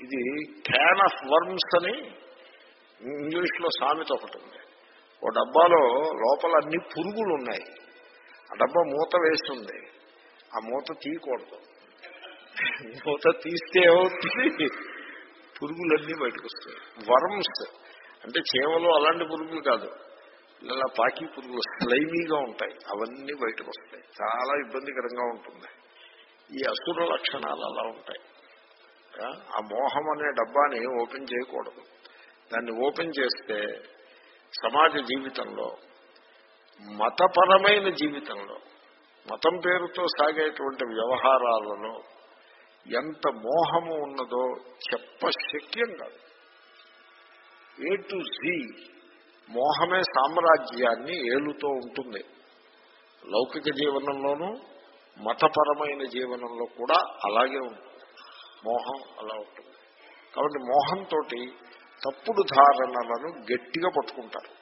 ఇది can of worms అని ఇంగ్లీష్లో సామెత ఒకటి ఉంది. ఓ డబ్బాలో లోపల అన్ని పురుగులు ఉన్నాయి. ఆ డబ్బా మూత వేస్తుంది ఆ మూత తీయకూడదు. మూత తీస్తే ఏమవుతుంది? పురుగులన్నీ బయటకు వస్తాయి. వర్మ్స్ అంటే చేవలు అలాంటి పురుగులు కాదు. ఇలా పాకి పురుగులు స్లైమీగా ఉంటాయి. అవన్నీ బయటకు వస్తాయి. చాలా ఇబ్బందికరంగా ఉంటుంది. ఈ అసుర లక్షణాలు అలా ఉంటాయి. ఆ, మోహం అనే డబ్బాని ఓపెన్ చేయకూడదు. దాన్ని ఓపెన్ చేస్తే సమాజ జీవితంలో మతపరమైన జీవితంలో మతం పేరుతో సాగేటువంటి వ్యవహారాలలో ఎంత మోహము ఉన్నదో చెప్పశక్యం కాదు. ఏ టు జీ మోహమే సామ్రాజ్యాన్ని ఏలుతూ ఉంటుంది. లౌకిక జీవనంలోనూ మతపరమైన జీవనంలో కూడా అలాగే ఉంటుంది. మోహం అలా ఉంటుంది. కాబట్టి మోహంతో తప్పుడు ధారణలను గట్టిగా పట్టుకుంటారు.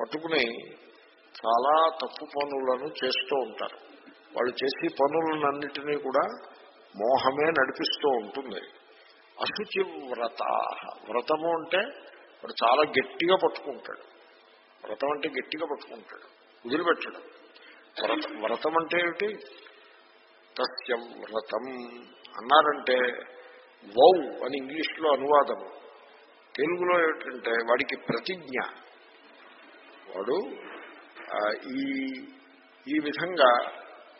పట్టుకుని చాలా తప్పు పనులను చేస్తూ ఉంటారు. వాళ్ళు చేసే పనులన్నిటినీ కూడా మోహమే నడిపిస్తూ ఉంటుంది. అశుచి వ్రత వ్రతము అంటే వాడు చాలా గట్టిగా పట్టుకుంటాడు. వ్రతం అంటే గట్టిగా పట్టుకుంటాడు. వదిలిపెట్టడం. వ్రత వ్రతం అంటే ఏమిటి? సత్యం వ్రతం అన్నారంటే వౌ అని ఇంగ్లీష్లో అనువాదము. తెలుగులో ఏమిటంటే వాడికి ప్రతిజ్ఞ. వాడు ఈ ఈ విధంగా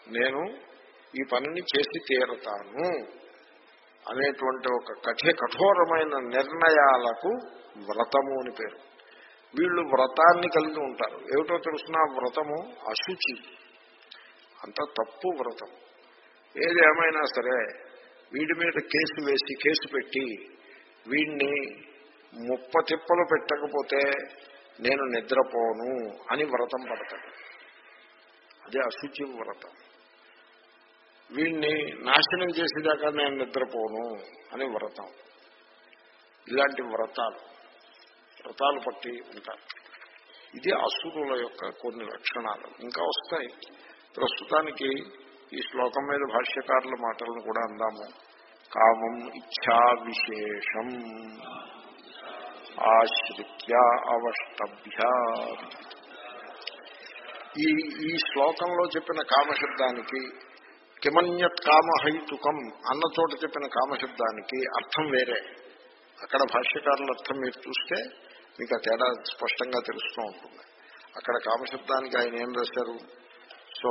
నేను ఈ పనిని చేసి తీరతాను అనేటువంటి ఒక కఠే కఠోరమైన నిర్ణయాలకు వ్రతము అని పేరు. వీళ్ళు వ్రతాన్ని కలిగి ఉంటారు. ఏమిటో తెలుసిన? వ్రతము అశుచి. అంత తప్పు వ్రతం. ఏది ఏమైనా సరే వీడి మీద కేసు వేసి కేసు పెట్టి వీడిని ముప్ప తిప్పలు పెట్టకపోతే నేను నిద్రపోను అని వ్రతం పడతాడు. అదే అశుచి వ్రతం. వీడిని నాశనం చేసేదాకా నేను నిద్రపోను అని వ్రతం. ఇలాంటి వ్రతాలు వ్రతాలు పట్టి ఉంటారు. ఇది అసురుల యొక్క కొన్ని లక్షణాలు. ఇంకా వస్తాయి. ప్రస్తుతానికి ఈ శ్లోకం మీద భాష్యకారుల మాటలను కూడా అందాము. కామం ఇచ్ఛా విశేషం ఆశ్రిత్య అవష్టభ్య. ఈ ఈ శ్లోకంలో చెప్పిన కామశబ్దానికి కిమన్యత్ కామహైతుకం అన్న చోట చెప్పిన కామశబ్దానికి అర్థం వేరే. అక్కడ భాష్యకారుల అర్థం మీరు చూస్తే మీకు ఆ తేడా స్పష్టంగా తెలుస్తూ ఉంటుంది. అక్కడ కామశబ్దానికి ఆయన ఏం రాశారు? సో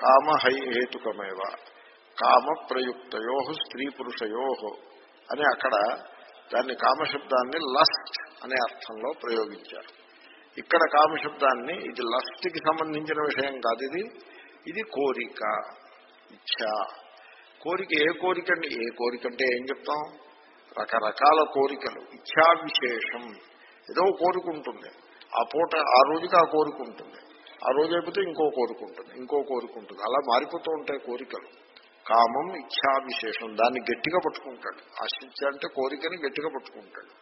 కామ హై హేతుకమేవ. కామ ప్రయుక్తయో స్త్రీ పురుషయో అని అక్కడ దాన్ని కామశబ్దాన్ని లస్ట్ అనే అర్థంలో ప్రయోగించారు. ఇక్కడ కామశబ్దాన్ని ఇది లస్ట్కి సంబంధించిన విషయం కాదు ఇది. ఇది కోరిక ఇచ్ఛ. కోరిక ఏ కోరిక ఏ కోరిక అంటే ఏం చెప్తాం? రకరకాల కోరికలు. ఇచ్ఛా విశేషం ఏదో కోరిక ఉంటుంది ఆ పూట ఆ రోజుకి ఆ కోరిక ఉంటుంది. ఆ రోజు అయిపోతే ఇంకో కోరుకుంటుంది ఇంకో కోరుకుంటుంది. అలా మారిపోతూ ఉంటాయి కోరికలు. కామం ఇచ్ఛా విశేషం దాన్ని గట్టిగా పట్టుకుంటాడు. ఆశించ అంటే కోరికని గట్టిగా పట్టుకుంటాడు.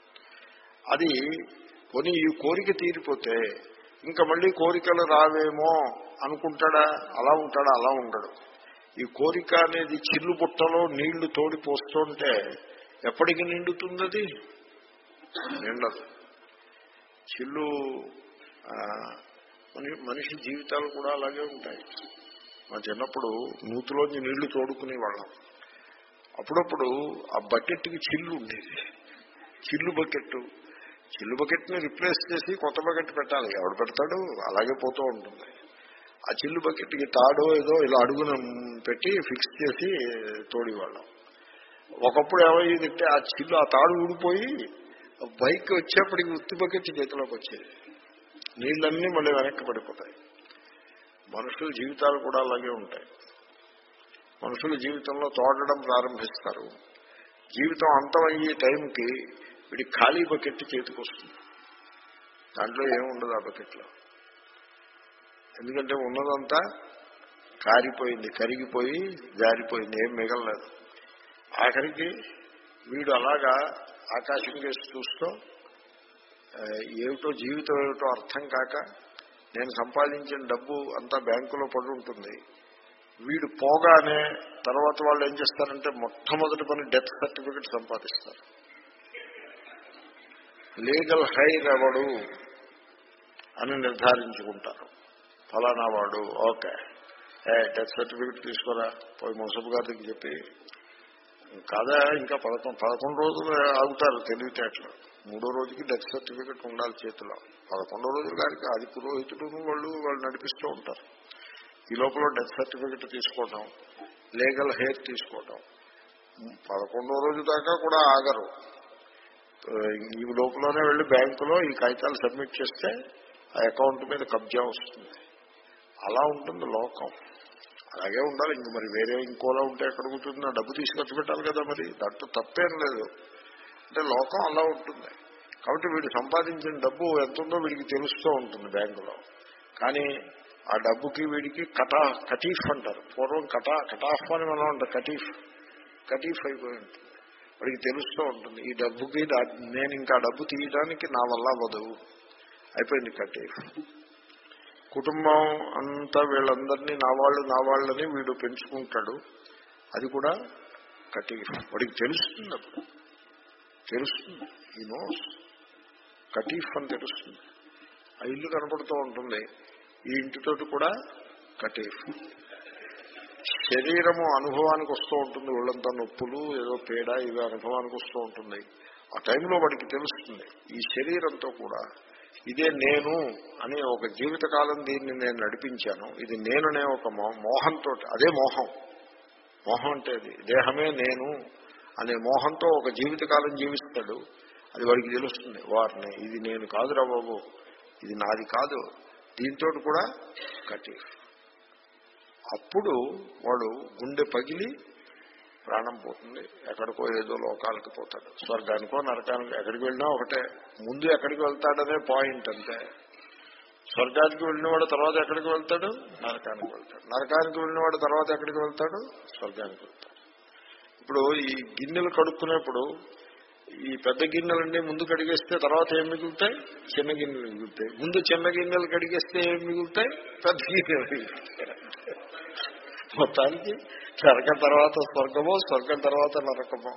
అది కొని ఈ కోరిక తీరిపోతే ఇంకా మళ్ళీ కోరికలు రావేమో అనుకుంటాడా? అలా ఉంటాడా? అలా ఉండడు. ఈ కోరిక అనేది చిల్లు బుట్టలో నీళ్ళు తోడి పోస్తుంటే ఎప్పటికి నిండుతుంది అది నిండదు. చిల్లు మనిషి జీవితాలు కూడా అలాగే ఉంటాయి. మా చిన్నప్పుడు నూతిలోంచి నీళ్ళు తోడుకునే వాళ్ళం అప్పుడప్పుడు ఆ బకెట్కి చిల్లు ఉండేది. చిల్లు బకెట్ చిల్లు బకెట్ని రిప్లేస్ చేసి కొత్త బకెట్ పెట్టాలి. ఎవడు పెడతాడు అలాగే పోతూ ఉంటుంది. ఆ చిల్లు బకెట్కి తాడో ఏదో ఇలా అడుగున పెట్టి ఫిక్స్ చేసి తోడేవాళ్ళం. ఒకప్పుడు ఏమయ్యేదంటే ఆ చిల్లు ఆ తాడు ఊడిపోయి బైక్ వచ్చేప్పటికి ఉత్తి బకెట్ చేతిలోకి వచ్చేది. నీళ్ళన్నీ మళ్ళీ వెనక్కి పడిపోతాయి. మనుషుల జీవితాలు కూడా అలాగే ఉంటాయి. మనుషుల జీవితంలో తోడడం ప్రారంభిస్తారు. జీవితం అంతమయ్యే టైంకి వీడి ఖాళీ బకెట్ చేతికొస్తుంది. దాంట్లో ఏముండదు ఆ బకెట్లో. ఎందుకంటే ఉన్నదంతా కారిపోయింది కరిగిపోయి జారిపోయింది ఏం మిగలలేదు. ఆఖరికి వీడు అలాగా ఆకాశం కేసి చూస్తూ ఏమిటో జీవితం ఏమిటో అర్థం కాక నేను సంపాదించిన డబ్బు అంతా బ్యాంకులో పడి ఉంటుంది. వీడు పోగానే తర్వాత వాళ్ళు ఏం చేస్తారంటే మొట్టమొదటి పని డెత్ సర్టిఫికెట్ సంపాదిస్తారు. లీగల్ హైర్ ఎవడు అని నిర్ధారించుకుంటారు. ఫలానా వాడు ఓకే. ఏ డెత్ సర్టిఫికెట్ తీసుకురా? పోయి మున్సబ్ గారికి చెప్పి కాదా ఇంకా పదకొండు పదకొండు రోజులు ఆగుతారు తెలివితేటలు. మూడో రోజుకి డెత్ సర్టిఫికెట్ ఉండాలి చేతిలో. పదకొండో రోజులు గారికి అది పురోహితుడు వాళ్ళు వాళ్ళు నడిపిస్తూ ఉంటారు. ఈ లోపల డెత్ సర్టిఫికెట్ తీసుకోవటం లీగల్ హెయిర్ తీసుకోవటం పదకొండో రోజు దాకా కూడా ఆగరు. ఈ లోపలనే వెళ్ళి బ్యాంకులో ఈ కాగితాలు సబ్మిట్ చేస్తే ఆ అకౌంట్ మీద కబ్జా వస్తుంది. అలా ఉంటుంది లోకం. అలాగే ఉండాలి. ఇంక మరి వేరే ఇంకోలా ఉంటే ఎక్కడ కూర్చుంది ఆ డబ్బు తీసుకొచ్చి పెట్టాలి కదా మరి. దాంట్లో తప్పేం లేదు. అంటే లోకం అలా ఉంటుంది. కాబట్టి వీడు సంపాదించిన డబ్బు ఎంత ఉందో వీడికి తెలుస్తూ ఉంటుంది బ్యాంకులో. కానీ ఆ డబ్బుకి వీడికి కటా కటీఫ్ అంటారు. పూర్వం కటా కటాఫ్ అని మనం అంటారు కటీఫ్ కటీఫ్ అయిపోయి ఉంటుంది. వాడికి తెలుస్తూ ఉంటుంది. ఈ డబ్బుకి నేను ఇంకా డబ్బు తీయడానికి నా వల్ల వదవు అయిపోయింది కటీఫ్ కుటుంబం అంతా వీళ్ళందరినీ నా వాళ్ళు నా వాళ్ళని వీడు పెంచుకుంటాడు. అది కూడా కటీఫ్ వాడికి తెలుస్తుంది అప్పుడు. తెలుస్తుంది. ఈ నోస్ కటీఫ్ అని తెలుస్తుంది. ఆ ఇల్లు కనపడుతూ ఉంటుంది. ఈ ఇంటితోటి కూడా కటీఫ్ శరీరము అనుభవానికి వస్తూ ఉంటుంది. ఒళ్ళంతా నొప్పులు ఏదో పేడ ఇవి అనుభవానికి వస్తూ ఉంటుంది. ఆ టైంలో వాడికి తెలుస్తుంది. ఈ శరీరంతో కూడా ఇదే నేను అనే ఒక జీవితకాలం దీన్ని నేను నడిపించాను. ఇది నేననే ఒక మో- మోహంతో అదే మోహం. మోహం అంటే దేహమే నేను అనే మోహంతో ఒక జీవితకాలం జీవిస్తాడు. అది వాడికి తెలుస్తుంది. వారిని ఇది నేను కాదురా బాబు ఇది నాది కాదు. దీంతో కూడా కట్టి అప్పుడు వాడు గుండె పగిలి ప్రాణం పోతుంది. ఎక్కడికో ఏదో లోకాలకి పోతాడు. స్వర్గానికో నరకానికి ఎక్కడికి వెళ్ళినా ఒకటే. ముందు ఎక్కడికి వెళ్తాడనే పాయింట్ అంతే. స్వర్గానికి వెళ్ళినవాడు తర్వాత ఎక్కడికి వెళ్తాడు? నరకానికి వెళ్తాడు. నరకానికి వెళ్ళినవాడు తర్వాత ఎక్కడికి వెళ్తాడు? స్వర్గానికి వెళ్తాడు. ఇప్పుడు ఈ గిన్నెలు కడుక్కునేప్పుడు ఈ పెద్ద గిన్నెలన్నీ ముందు కడిగేస్తే తర్వాత ఏం మిగులుతాయి? చిన్న గిన్నెలు మిగులుతాయి. ముందు చిన్న గిన్నెలు కడిగేస్తే ఏం మిగులుతాయి? పెద్ద గిన్నెలు మిగులుతాయి. మొత్తానికి నరకం తర్వాత స్వర్గమో స్వర్గం తర్వాత నరకమో.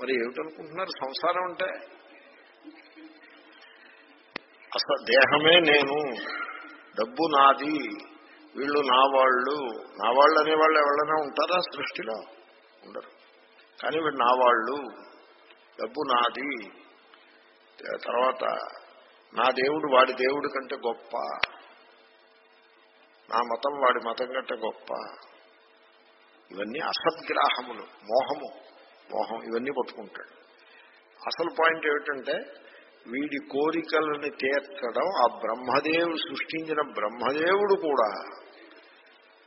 మరి ఏమిటనుకుంటున్నారు? సంసారం అంటే? అసలు దేహమే నేను డబ్బు నాది వీళ్ళు నా వాళ్ళు. నా వాళ్ళు అనేవాళ్ళు ఎవరైనా ఉంటారా? సృష్టిలో ఉండరు. కానీ వీడు నా వాళ్ళు. డబ్బు నాది. తర్వాత నా దేవుడు వాడి దేవుడి కంటే గొప్ప. నా మతం వాడి మతం కంటే గొప్ప. ఇవన్నీ అసద్గ్రాహములు మోహము మోహం ఇవన్నీ పట్టుకుంటాడు. అసలు పాయింట్ ఏమిటంటే వీడి కోరికలని తీర్చడం ఆ బ్రహ్మదేవుడు సృష్టించిన బ్రహ్మదేవుడు కూడా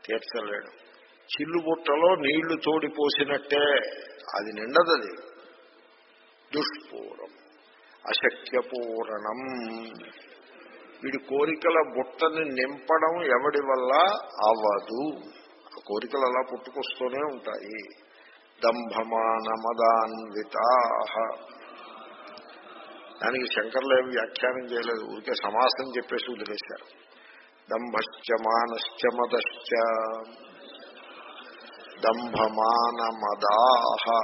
తీర్చలేడు. చిల్లు బుట్టలో నీళ్ళు తోడిపోసినట్టే. అది నిండదది. దుష్పూరం. అశక్యపూరణం. వీడి కోరికల బుట్టని నింపడం ఎవడి వల్ల? అవ్వదు ఆ కోరికలు అలా పుట్టుకొస్తూనే ఉంటాయి. దంభమానమదాన్వితా. దానికి శంకర్లు ఏం వ్యాఖ్యానం చేయలేదు. ఊరికే సమాసం చెప్పేసి వదిలేశారు. దంభశ్చ మానశ్చ మదశ్చ. దంభమానమదాహ.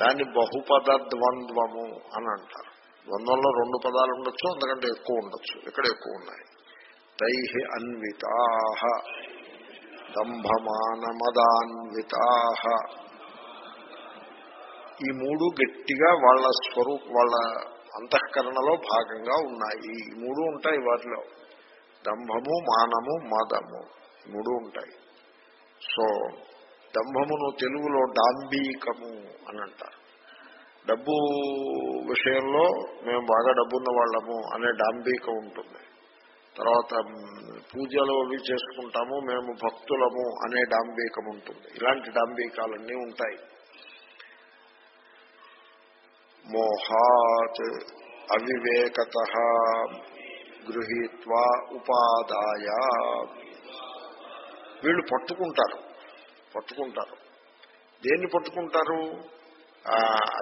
దాన్ని బహుపద ద్వంద్వము అని అంటారు. ద్వంద్వంలో రెండు పదాలు ఉండొచ్చు అంతకంటే ఎక్కువ ఉండొచ్చు. ఇక్కడ ఎక్కువ ఉన్నాయి? తై అన్వితా దంభమానమదాన్వితా ఈ మూడు గట్టిగా వాళ్ళ స్వరూప వాళ్ళ అంతఃకరణలో భాగంగా ఉన్నాయి. ఈ మూడు ఉంటాయి వాటిలో. దంభము మానము మదము. మూడు ఉంటాయి. సో దంభమును తెలుగులో డాంబీకము అని అంటారు డబ్బు విషయంలో మేము బాగా డబ్బున్న వాళ్ళము అనే డాంబీకం ఉంటుంది. తర్వాత పూజలు అవి చేసుకుంటాము మేము భక్తులము అనే డాంబీకం ఉంటుంది. ఇలాంటి డాంబీకాలన్నీ ఉంటాయి. మోహాత్ అవివేకత గృహీత్వా ఉపాదాయ వీళ్ళు పట్టుకుంటారు. పట్టుకుంటారు. దేన్ని పట్టుకుంటారు?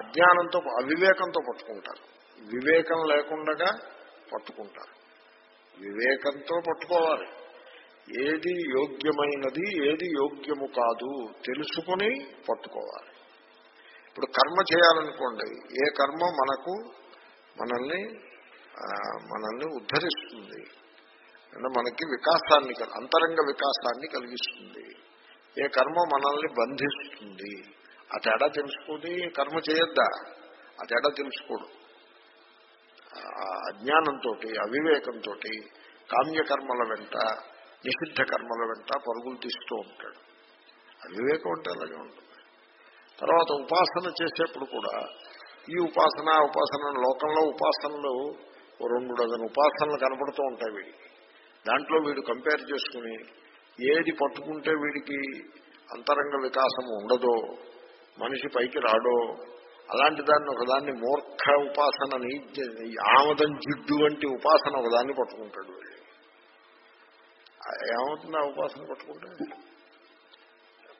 అజ్ఞానంతో అవివేకంతో పట్టుకుంటారు. వివేకం లేకుండా పట్టుకుంటారు. వివేకంతో పట్టుకోవాలి. ఏది యోగ్యమైనది ఏది యోగ్యము కాదు తెలుసుకుని పట్టుకోవాలి. ఇప్పుడు కర్మ చేయాలనుకోండి ఏ కర్మ మనకు మనల్ని మనల్ని ఉద్ధరిస్తుంది? అంటే మనకి వికాసాన్ని అంతరంగ వికాసాన్ని కలిగిస్తుంది. ఏ కర్మ మనల్ని బంధిస్తుంది. ఆ తేడా తెలుసుకుని కర్మ చేయొద్దా? ఆ తేడా తెలుసుకోడు. అజ్ఞానంతో అవివేకంతో కామ్యకర్మల వెంట నిషిద్ధ కర్మల వెంట పరుగులు తీస్తూ ఉంటాడు. అవివేకం అంటే అలాగే ఉంటుంది. తర్వాత ఉపాసన చేసేప్పుడు కూడా ఈ ఉపాసన ఆ ఉపాసన లోకంలో ఉపాసనలు రెండు డజన్ ఉపాసనలు కనపడుతూ ఉంటాయి వీడికి. దాంట్లో వీడు కంపేర్ చేసుకుని ఏది పట్టుకుంటే వీడికి అంతరంగ వికాసం ఉండదో మనిషి పైకి రాడో అలాంటి దాన్ని ఒకదాన్ని మూర్ఖ ఉపాసనని ఆమదం జిడ్డు వంటి ఉపాసన ఒకదాన్ని పట్టుకుంటాడు ఏమవుతుంది ఆ ఉపాసన పట్టుకుంటే?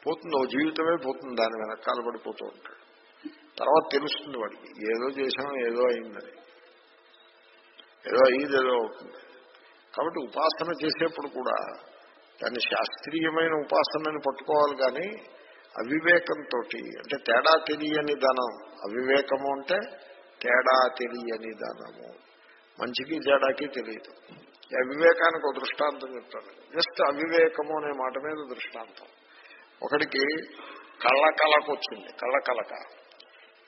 పోతుంది ఓ జీవితమే పోతుంది దాని వెనకాల పడిపోతూ ఉంటాడు. తర్వాత తెలుస్తుంది వాడికి ఏదో చేసాం ఏదో అయిందని. ఏదో అయ్యేది ఏదో అవుతుంది. కాబట్టి ఉపాసన చేసేప్పుడు కూడా దాన్ని శాస్త్రీయమైన ఉపాసనని పట్టుకోవాలి కానీ అవివేకంతో అంటే తేడా తెలియని ధనం. అవివేకము అంటే తేడా తెలియని ధనము. మంచికి తేడాకి తెలియదు. అవివేకానికి ఒక దృష్టాంతం చెప్తాను. జస్ట్ అవివేకము అనే మాట మీద దృష్టాంతం. ఒకడికి కళ్ళ కళకు వచ్చింది కళ్ళ కలక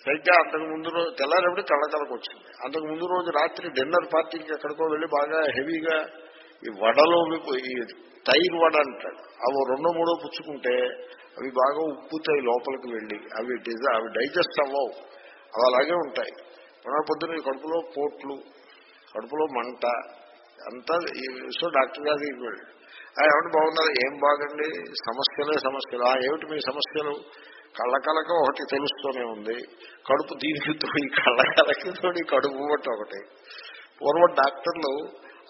సరిగ్గా అంతకు ముందు రోజు తెల్లారేపటి కళ్ళ వచ్చింది. అంతకు ముందు రోజు రాత్రి డిన్నర్ పార్టీకి ఎక్కడికో వెళ్ళి బాగా హెవీగా ఈ వడలో ఈ తైర్ వడ అంటాడు అవి రెండో మూడో పుచ్చుకుంటే అవి బాగా ఉప్పుతాయి లోపలికి వెళ్ళి. అవి అవి డైజెస్ట్ అవ్వవు. అవి అలాగే ఉంటాయి. మన పొద్దున ఈ కడుపులో పోట్లు కడుపులో మంట అంతా ఈ- సో డాక్టర్ గారికి వెళ్ళి. "ఆ, ఏమంటే బాగున్నారు? ఏం బాగండి? సమస్యలే సమస్యలు. "ఆ, ఏమిటి మీ సమస్యలు? కళ్ళకలక ఒకటి తెలుస్తూనే ఉంది. కడుపు దీనికి తోడి కళ్ళకలకి తోడి కడుపు బట్టి ఒకటి. పూర్వం డాక్టర్లు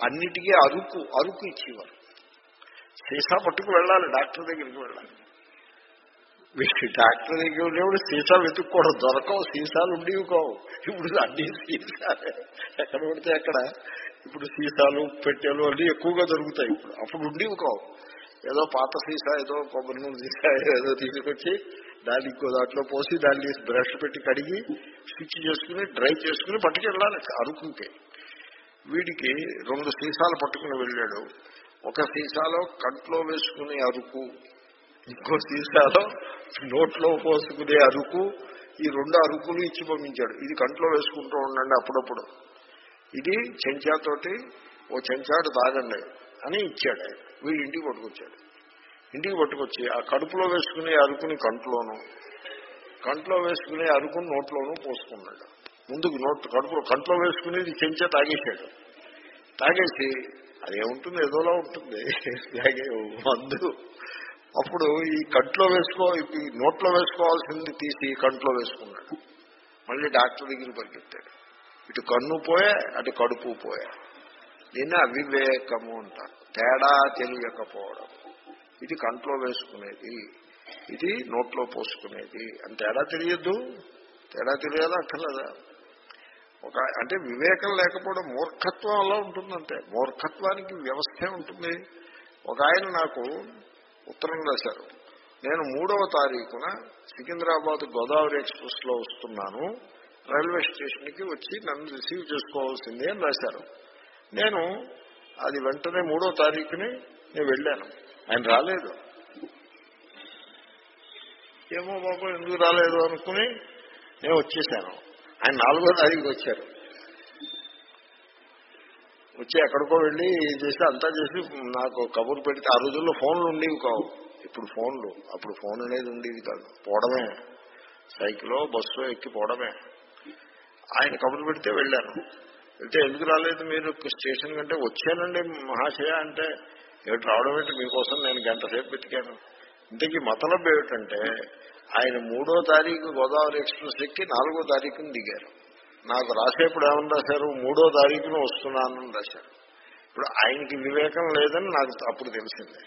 అన్నిటికీ అరుకు అరుకు ఇచ్చేవారు. సీసా పట్టుకు వెళ్ళాలి డాక్టర్ దగ్గరికి వెళ్ళాలి. డాక్టర్ దగ్గర ఉండేవాడు సీసా వెతుక్కోవడం దొరకవు సీసాలు ఉండేవి కావు. ఇప్పుడు అన్ని సీసాలే. ఎక్కడ పడితే అక్కడ. ఇప్పుడు సీసాలు పెట్టెలు అన్నీ ఎక్కువగా దొరుకుతాయి ఇప్పుడు. అప్పుడు ఉండేవి కావు. ఏదో పాత సీసా ఏదో కొబ్బరి నూనె సీసా ఏదో తీసుకొచ్చి దాన్ని ఇంకో దాంట్లో పోసి దాన్ని బ్రష్ పెట్టి కడిగి స్టిచ్ చేసుకుని డ్రై చేసుకుని పట్టుకెళ్ళాలి. అరుకుంటే వీడికి రెండు సీసాలు పట్టుకుని వెళ్ళాడు. ఒక సీసాలో కంట్లో వేసుకునే అరుకు ఇంకో సీసాలో నోట్లో పోసుకునే అరుకు ఈ రెండు అరుకులు ఇచ్చి పంపించాడు. ఇది కంట్లో వేసుకుంటూ ఉండండి అప్పుడప్పుడు. ఇది చెంచాతోటి ఓ చెంచాడు తాగండి అని ఇచ్చాడు. వీడి ఇంటికి పట్టుకొచ్చాడు. ఇంటికి పట్టుకొచ్చి ఆ కడుపులో వేసుకునే అరుకుని కంట్లోను కంట్లో వేసుకునే అరుకుని నోట్లోనూ పోసుకున్నాడు. ముందుకు నోట్ కడుపులో కంట్లో వేసుకునేది చెంచా తాగేశాడు. తాగేసి అదేముంటుంది ఏదోలా ఉంటుంది. తాగే మందు. అప్పుడు ఈ కంట్లో వేసుకో ఈ నోట్లో వేసుకోవాల్సింది తీసి కంట్లో వేసుకున్నాడు. మళ్ళీ డాక్టర్ దగ్గర పరిగెత్తాడు. ఇటు కన్ను పోయా అటు కడుపు పోయా. దీన్ని అవివేకము అంటారు. తేడా తెలియకపోవడం. ఇది కంట్లో వేసుకునేది ఇది నోట్లో పోసుకునేది. అని తేడా తెలియద్దు? తేడా తెలియాలా అక్కర్లేదా? ఒక అంటే వివేకం లేకపోవడం మూర్ఖత్వం అలా ఉంటుందంటే మూర్ఖత్వానికి వ్యవస్థే ఉంటుంది. ఒక ఆయన నాకు ఉత్తరం రాశారు. నేను మూడవ తారీఖున సికింద్రాబాద్ గోదావరి ఎక్స్ప్రెస్లో వస్తున్నాను. రైల్వే స్టేషన్కి వచ్చి నన్ను రిసీవ్ చేసుకోవాల్సింది అని రాశారు. నేను అది వెంటనే మూడో తారీఖుని నేను వెళ్ళాను. ఆయన రాలేదు. ఏమో బాబు ఎందుకు రాలేదు అనుకుని నేను వచ్చేసాను. ఆయన నాలుగో తారీఖుకి వచ్చారు. వచ్చి ఎక్కడికో వెళ్ళి చేసి అంతా చేసి నాకు కబురు పెడితే ఆ రోజుల్లో ఫోన్లు ఉండేవి కావు. ఇప్పుడు ఫోన్లు అప్పుడు ఫోన్ అనేది ఉండేది కాదు. పోవడమే. సైకిలో బస్సు ఎక్కి పోవడమే. ఆయన కబురు పెడితే వెళ్ళాను. వెళ్తే ఎందుకు రాలేదు మీరు? స్టేషన్ కంటే వచ్చానండి మహాశయ అంటే ఏమిటి? రావడం ఏంటి? మీకోసం నేను గంట సేపు వెతికాను. ఇంతకీ మతలబ్ ఏమిటంటే ఆయన మూడో తారీఖు గోదావరి ఎక్స్ప్రెస్ ఎక్కి నాలుగో తారీఖున దిగారు. నాకు రాసేప్పుడు ఏమని రాశారు? మూడో తారీఖున వస్తున్నానని రాశారు. ఇప్పుడు ఆయనకి వివేకం లేదని నాకు అప్పుడు తెలిసింది.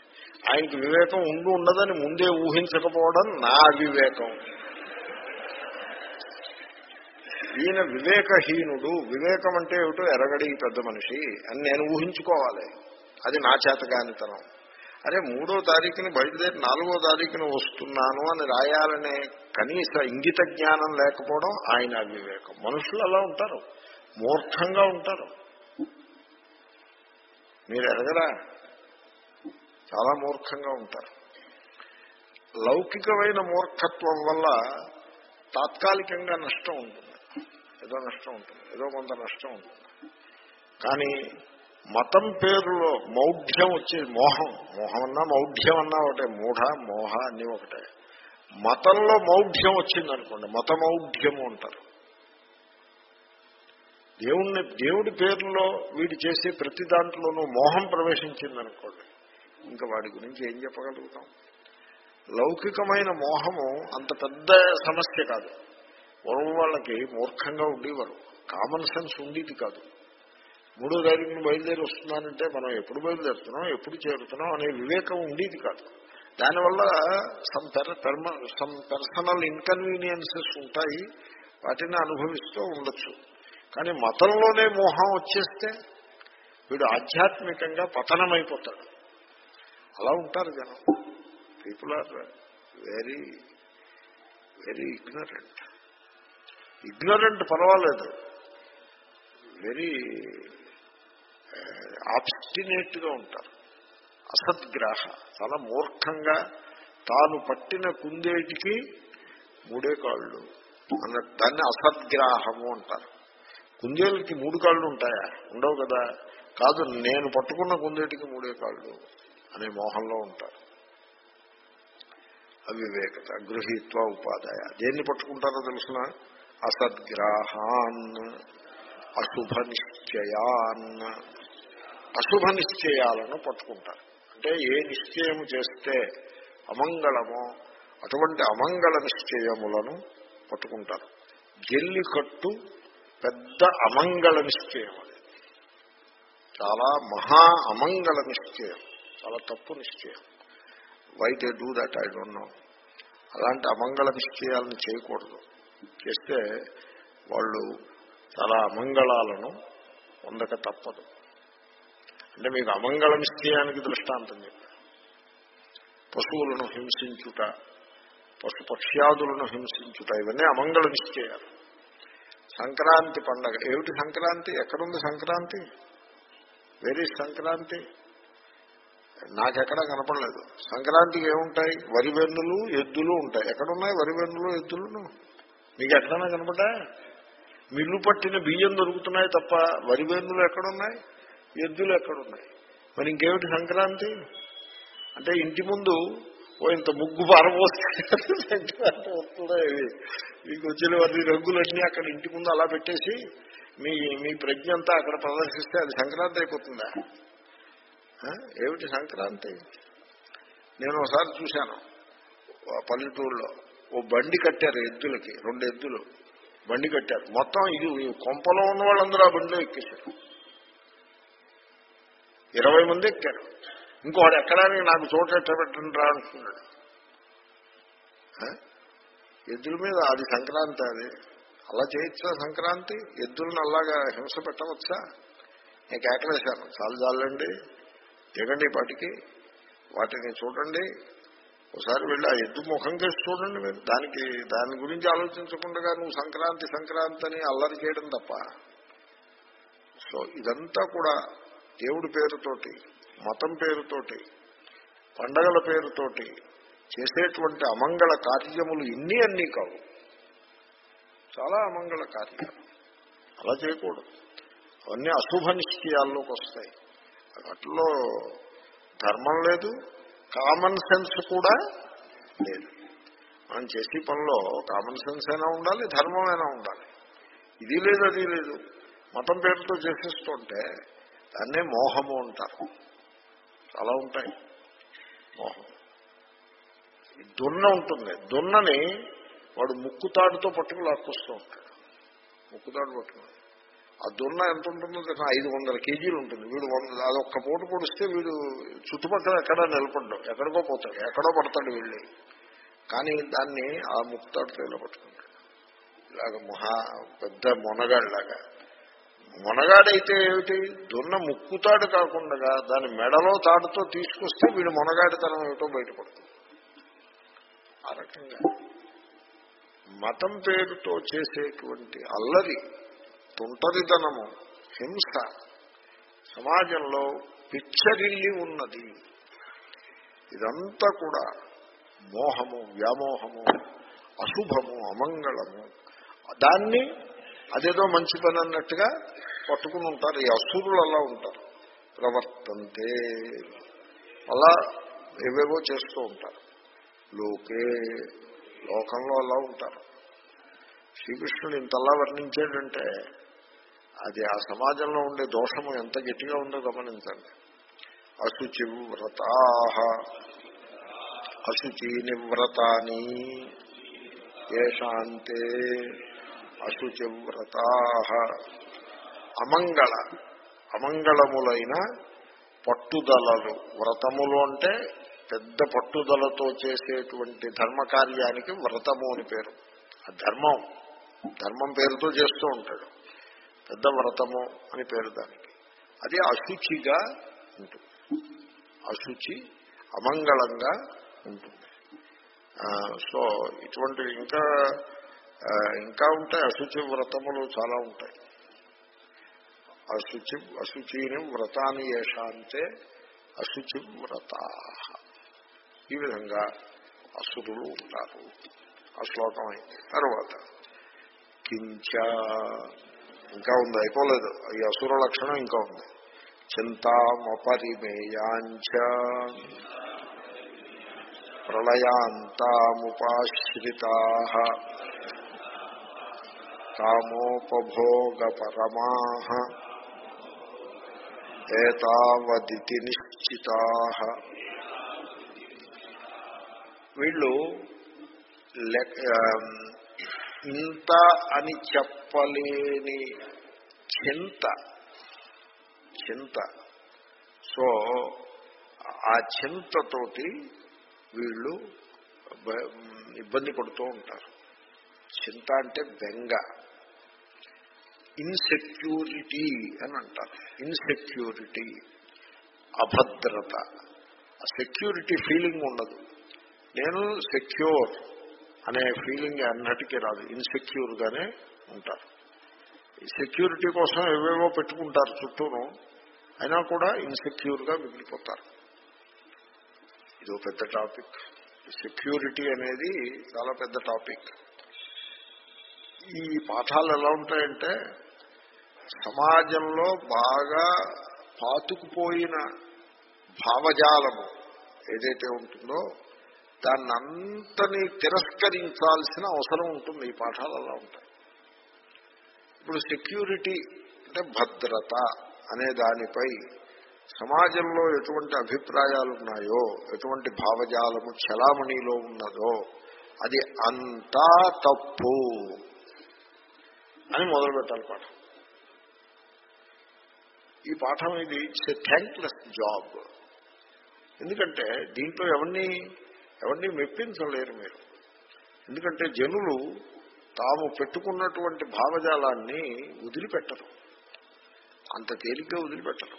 ఆయనకి వివేకం ఉండి ఉండదని ముందే ఊహించకపోవడం నా అవివేకం ఈయన వివేకహీనుడు. వివేకం అంటే ఏమిటో ఎరగడి పెద్ద మనిషి అని నేను ఊహించుకోవాలి. అది నా చేతగానితనం. అరే మూడో తారీఖుని బయలుదేరి నాలుగో తారీఖున వస్తున్నాను అని రాయాలనే కనీస ఇంగిత జ్ఞానం లేకపోవడం ఆయన అవివేకం. మనుషులు అలా ఉంటారు. మూర్ఖంగా ఉంటారు. మీరు ఎరగరా? చాలా మూర్ఖంగా ఉంటారు. లౌకికమైన మూర్ఖత్వం వల్ల తాత్కాలికంగా నష్టం ఉంటుంది. ఏదో నష్టం ఉంటుంది. ఏదో కొంత నష్టం ఉంటుంది. కానీ మతం పేరులో మౌఢ్యం వచ్చే మోహం. మోహం అన్నా మౌఢ్యం అన్నా ఒకటే మూఢ మోహ అన్నీ ఒకటే. మతంలో మౌఢ్యం వచ్చిందనుకోండి మత మౌఢ్యము అంటారు. దేవుణ్ణి దేవుడి పేరులో వీడు చేసే ప్రతి దాంట్లోనూ మోహం ప్రవేశించిందనుకోండి ఇంకా వాడి గురించి ఏం చెప్పగలుగుతాం? లౌకికమైన మోహము అంత పెద్ద సమస్య కాదు. పూర్వం వాళ్ళకి మూర్ఖంగా ఉండేవారు. కామన్ సెన్స్ ఉండేది కాదు. మూడో తారీఖున బయలుదేరి వస్తున్నానంటే మనం ఎప్పుడు బయలుదేరుతున్నాం ఎప్పుడు చేరుతున్నాం అనే వివేకం ఉండేది కాదు. దానివల్ల సమ్ సమ్ పర్సనల్ ఇన్కన్వీనియన్సెస్ ఉంటాయి వాటిని అనుభవిస్తూ ఉండొచ్చు. కానీ మతంలోనే మోహం వచ్చేస్తే వీడు ఆధ్యాత్మికంగా పతనమైపోతాడు. అలా ఉంటారు జనం. People are very very ignorant ignorant పర్వాలేదు. వెరీ ఆబ్స్టినేట్గా ఉంటారు. అసద్గ్రాహ. చాలా మూర్ఖంగా తాను పట్టిన కుందేటికి మూడే కాళ్ళు. అన్న దాన్ని అసద్గ్రాహము అంటారు. కుందేలకి మూడు కాళ్ళు ఉంటాయా? ఉండవు కదా. కాదు నేను పట్టుకున్న కుందేటికి మూడే కాళ్ళు అనే మోహంలో ఉంటారు. అవివేకత గృహీత్వ ఉపాదాయ. దేన్ని పట్టుకుంటారో తెలుసిన? అసద్గ్రాహాన్ అశుభ నిశ్చయాన్ అశుభ నిశ్చయాలను పట్టుకుంటారు. అంటే ఏ నిశ్చయము చేస్తే అమంగళమో అటువంటి అమంగళ నిశ్చయములను పట్టుకుంటారు. జల్లికట్టు పెద్ద అమంగళ నిశ్చయం అది. చాలా మహా అమంగళ నిశ్చయం చాలా తప్పు నిశ్చయం. Wait do that I don't know అలాంటి అమంగళ నిశ్చయాలను చేయకూడదు. చేస్తే వాళ్ళు చాలా అమంగళాలను పొందక తప్పదు. అంటే మీకు అమంగళ నిశ్చయానికి దృష్టాంతం చెప్పారు పశువులను హింసించుట పశు పక్ష్యాదులను హింసించుట ఇవన్నీ అమంగళ నిశ్చయాలు సంక్రాంతి పండగ. ఏమిటి సంక్రాంతి? ఎక్కడుంది సంక్రాంతి? వెరీ సంక్రాంతి? నాకెక్కడా కనపడలేదు. సంక్రాంతికి ఏముంటాయి? వరివెన్నులు ఎద్దులు ఉంటాయి. ఎక్కడున్నాయి వరివెన్నులు ఎద్దులను? మీకు ఎక్కడైనా కనపడ్డా? మిల్లు పట్టిన బియ్యం దొరుకుతున్నాయి తప్ప వరివెన్నులు ఎక్కడున్నాయి? ఎద్దులు ఎక్కడున్నాయి? మరి ఇంకేమిటి సంక్రాంతి? అంటే ఇంటి ముందు ఓ ఇంత ముగ్గు పారబోస్తే సంక్రాంతి వస్తుందా ఇవి మీకు వచ్చిన వారి రంగులన్నీ అక్కడ ఇంటి ముందు అలా పెట్టేసి మీ మీ ప్రజ్ఞ అంతా అక్కడ ప్రదర్శిస్తే అది సంక్రాంతి అయిపోతుందా? ఏమిటి సంక్రాంతి? నేను ఒకసారి చూశాను. పల్లెటూరులో ఓ బండి కట్టారు ఎద్దులకి రెండు ఎద్దులు. బండి కట్టారు. మొత్తం ఇది కొంపలో ఉన్న వాళ్ళందరూ ఆ బండిలో ఎక్కేశారు. ఇరవై మంది ఎక్కారు. ఇంకోడు ఎక్కడానికి నాకు చోట పెట్టండి రా అంటున్నాడు. ఎద్దుల మీద అది సంక్రాంతి అది. అలా చేయొచ్చా సంక్రాంతి? ఎద్దులను అలాగా హింస పెట్టవచ్చా? నేను కేకలేశాను. చాలు చాలండి. దిగండి పాటికి వాటిని చూడండి. ఒకసారి వెళ్ళి ఆ ఎద్దు ముఖం కేసి చూడండి మీరు. దానికి దాని గురించి ఆలోచించకుండా నువ్వు సంక్రాంతి సంక్రాంతి అని అల్లరి చేయడం తప్ప. సో ఇదంతా కూడా దేవుడి పేరుతోటి మతం పేరుతోటి పండగల పేరుతోటి చేసేటువంటి అమంగళ కార్యములు ఇన్ని అన్నీ కావు. చాలా అమంగళ కార్యాలు అలా చేయకూడదు. అవన్నీ అశుభ నిశ్చయాల్లోకి వస్తాయి. వాటిలో ధర్మం లేదు కామన్ సెన్స్ కూడా లేదు. మనం చేసే పనిలో కామన్ సెన్స్ అయినా ఉండాలి ధర్మం అయినా ఉండాలి. ఇది లేదు అది లేదు. మతం పేరుతో చేసేస్తుంటే దాన్నే మోహము అంటారు. చాలా ఉంటాయి. మోహం. దున్న ఉంటుంది. దున్నని వాడు ముక్కుతాడుతో పట్టుకు లాక్కొస్తూ ఉంటాడు. ముక్కుతాడు పట్టుకుని. ఆ దున్న ఎంత ఉంటుందో తెలుసా? ఐదు వందల కేజీలు ఉంటుంది. వీడు వంద అది ఒక్క పూట పొడిస్తే వీడు చుట్టుపక్కల ఎక్కడా నిలబడ్డం. ఎక్కడికో పోతాడు. ఎక్కడో పడతాడు వీళ్ళు. కానీ దాన్ని ఆ ముక్కుతాడుతో ఇలా పట్టుకుంటాడు. ఇలాగ మహా పెద్ద మొనగాళ్ళలాగా. మొనగాడైతే ఏమిటి? దున్న ముక్కుతాడు కాకుండా దాని మెడలో తాడుతో తీసుకొస్తే వీడు మొనగాడితనం ఏమిటో బయటపడుతుంది. ఆ రకంగా మతం పేరుతో చేసేటువంటి అల్లరి తుంటరితనము హింస సమాజంలో పిచ్చరిల్లి ఉన్నది. ఇదంతా కూడా మోహము వ్యామోహము అశుభము అమంగళము. దాన్ని అదేదో మంచి పని అన్నట్టుగా పట్టుకుని ఉంటారు. ఈ అసురులు అలా ఉంటారు. ప్రవర్తంతే. అలా ఏవేవో చేస్తూ ఉంటారు. లోకే లోకంలో అలా ఉంటారు. శ్రీకృష్ణుడు ఇంతలా వర్ణించాడంటే అది ఆ సమాజంలో ఉండే దోషము ఎంత గట్టిగా ఉందో గమనించండి. అశుచి వ్రతా అశుచి నివ్రతాని ఏషాంతే అశుచివ్రత అమంగళ. అమంగళములైన పట్టుదలలు. వ్రతములు అంటే పెద్ద పట్టుదలతో చేసేటువంటి ధర్మకార్యానికి వ్రతము అని పేరు. ఆ ధర్మం. ధర్మం పేరుతో చేస్తూ ఉంటాడు. పెద్ద వ్రతము అని పేరు దానికి. అది అశుచిగా ఉంటుంది. అశుచి అమంగళంగా ఉంటుంది. సో ఇటువంటి ఇంకా ఇంకా ఉంటాయి అశుచి వ్రతములు చాలా ఉంటాయి. అశుచి అశుచిని వ్రతాన్ని ఏషాంతే అశుచి వ్రత ఈ విధంగా అసురులు ఉంటారు. ఆ శ్లోకం అయింది. తర్వాత కించ. ఇంకా ఉంది అయిపోలేదు. ఈ అసుర లక్షణం ఇంకా ఉంది. చింతామపరిమేయాంచ. ప్రళయాంతాముపాశ్రితా. కామోపభోగపరమా ఏతావదితి నిశ్చితా వీళ్ళు ఇంత అని చెప్పలేని చింత. చింత. సో ఆ చింతతోటి వీళ్ళు ఇబ్బంది పడుతూ ఉంటారు. చింత అంటే బెంగ. ఇన్సెక్యూరిటీ అని అంటారు. ఇన్సెక్యూరిటీ అభద్రత. ఆ సెక్యూరిటీ ఫీలింగ్ ఉండదు. నేను సెక్యూర్ అనే ఫీలింగ్ అన్నటికీ రాదు. ఇన్సెక్యూర్ గానే ఉంటారు. ఈ సెక్యూరిటీ కోసం ఏవేవో పెట్టుకుంటారు చుట్టూను. అయినా కూడా ఇన్సెక్యూర్గా మిగిలిపోతారు. ఇది పెద్ద టాపిక్ సెక్యూరిటీ అనేది చాలా పెద్ద టాపిక్ ఈ పాఠాలు ఎలా ఉంటాయంటే సమాజంలో బాగా పాతుకుపోయిన భావజాలము ఏదైతే ఉంటుందో దాన్ని అంతని తిరస్కరించాల్సిన అవసరం ఉంటుంది. ఈ పాఠాలు అలా ఉంటాయి. ఇప్పుడు సెక్యూరిటీ అంటే భద్రత అనే దానిపై సమాజంలో ఎటువంటి అభిప్రాయాలు ఉన్నాయో ఎటువంటి భావజాలము చలామణిలో ఉన్నదో అది అంతా తప్పు అని మొదలు పెట్టాలి పాఠం. ఈ పాఠం ఇది ఇట్స్ ఎ థ్యాంక్లెస్ జాబ్ ఎందుకంటే దీంట్లో ఎవరిని ఎవరిని మెప్పించలేరు మీరు. ఎందుకంటే జనులు తాము పెట్టుకున్నటువంటి భావజాలాన్ని వదిలిపెట్టరు. అంత తేలిగ్గా వదిలిపెట్టరు.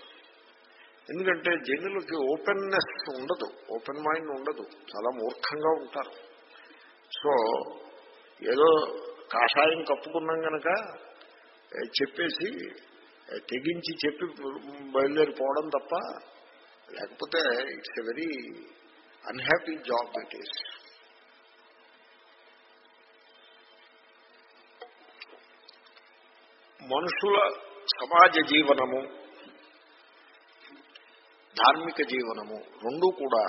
ఎందుకంటే జనులకి ఓపెన్నెస్ ఉండదు. ఓపెన్ మైండ్ ఉండదు. చాలా మూర్ఖంగా ఉంటారు. సో ఏదో కాషాయం కప్పుకున్నాం కనుక చెప్పేసి తెగించి చెప్పి బయలుదేరిపోవడం తప్ప లేకపోతే it's a very unhappy job it is మనుషుల సమాజ జీవనము ధార్మిక జీవనము రెండూ కూడా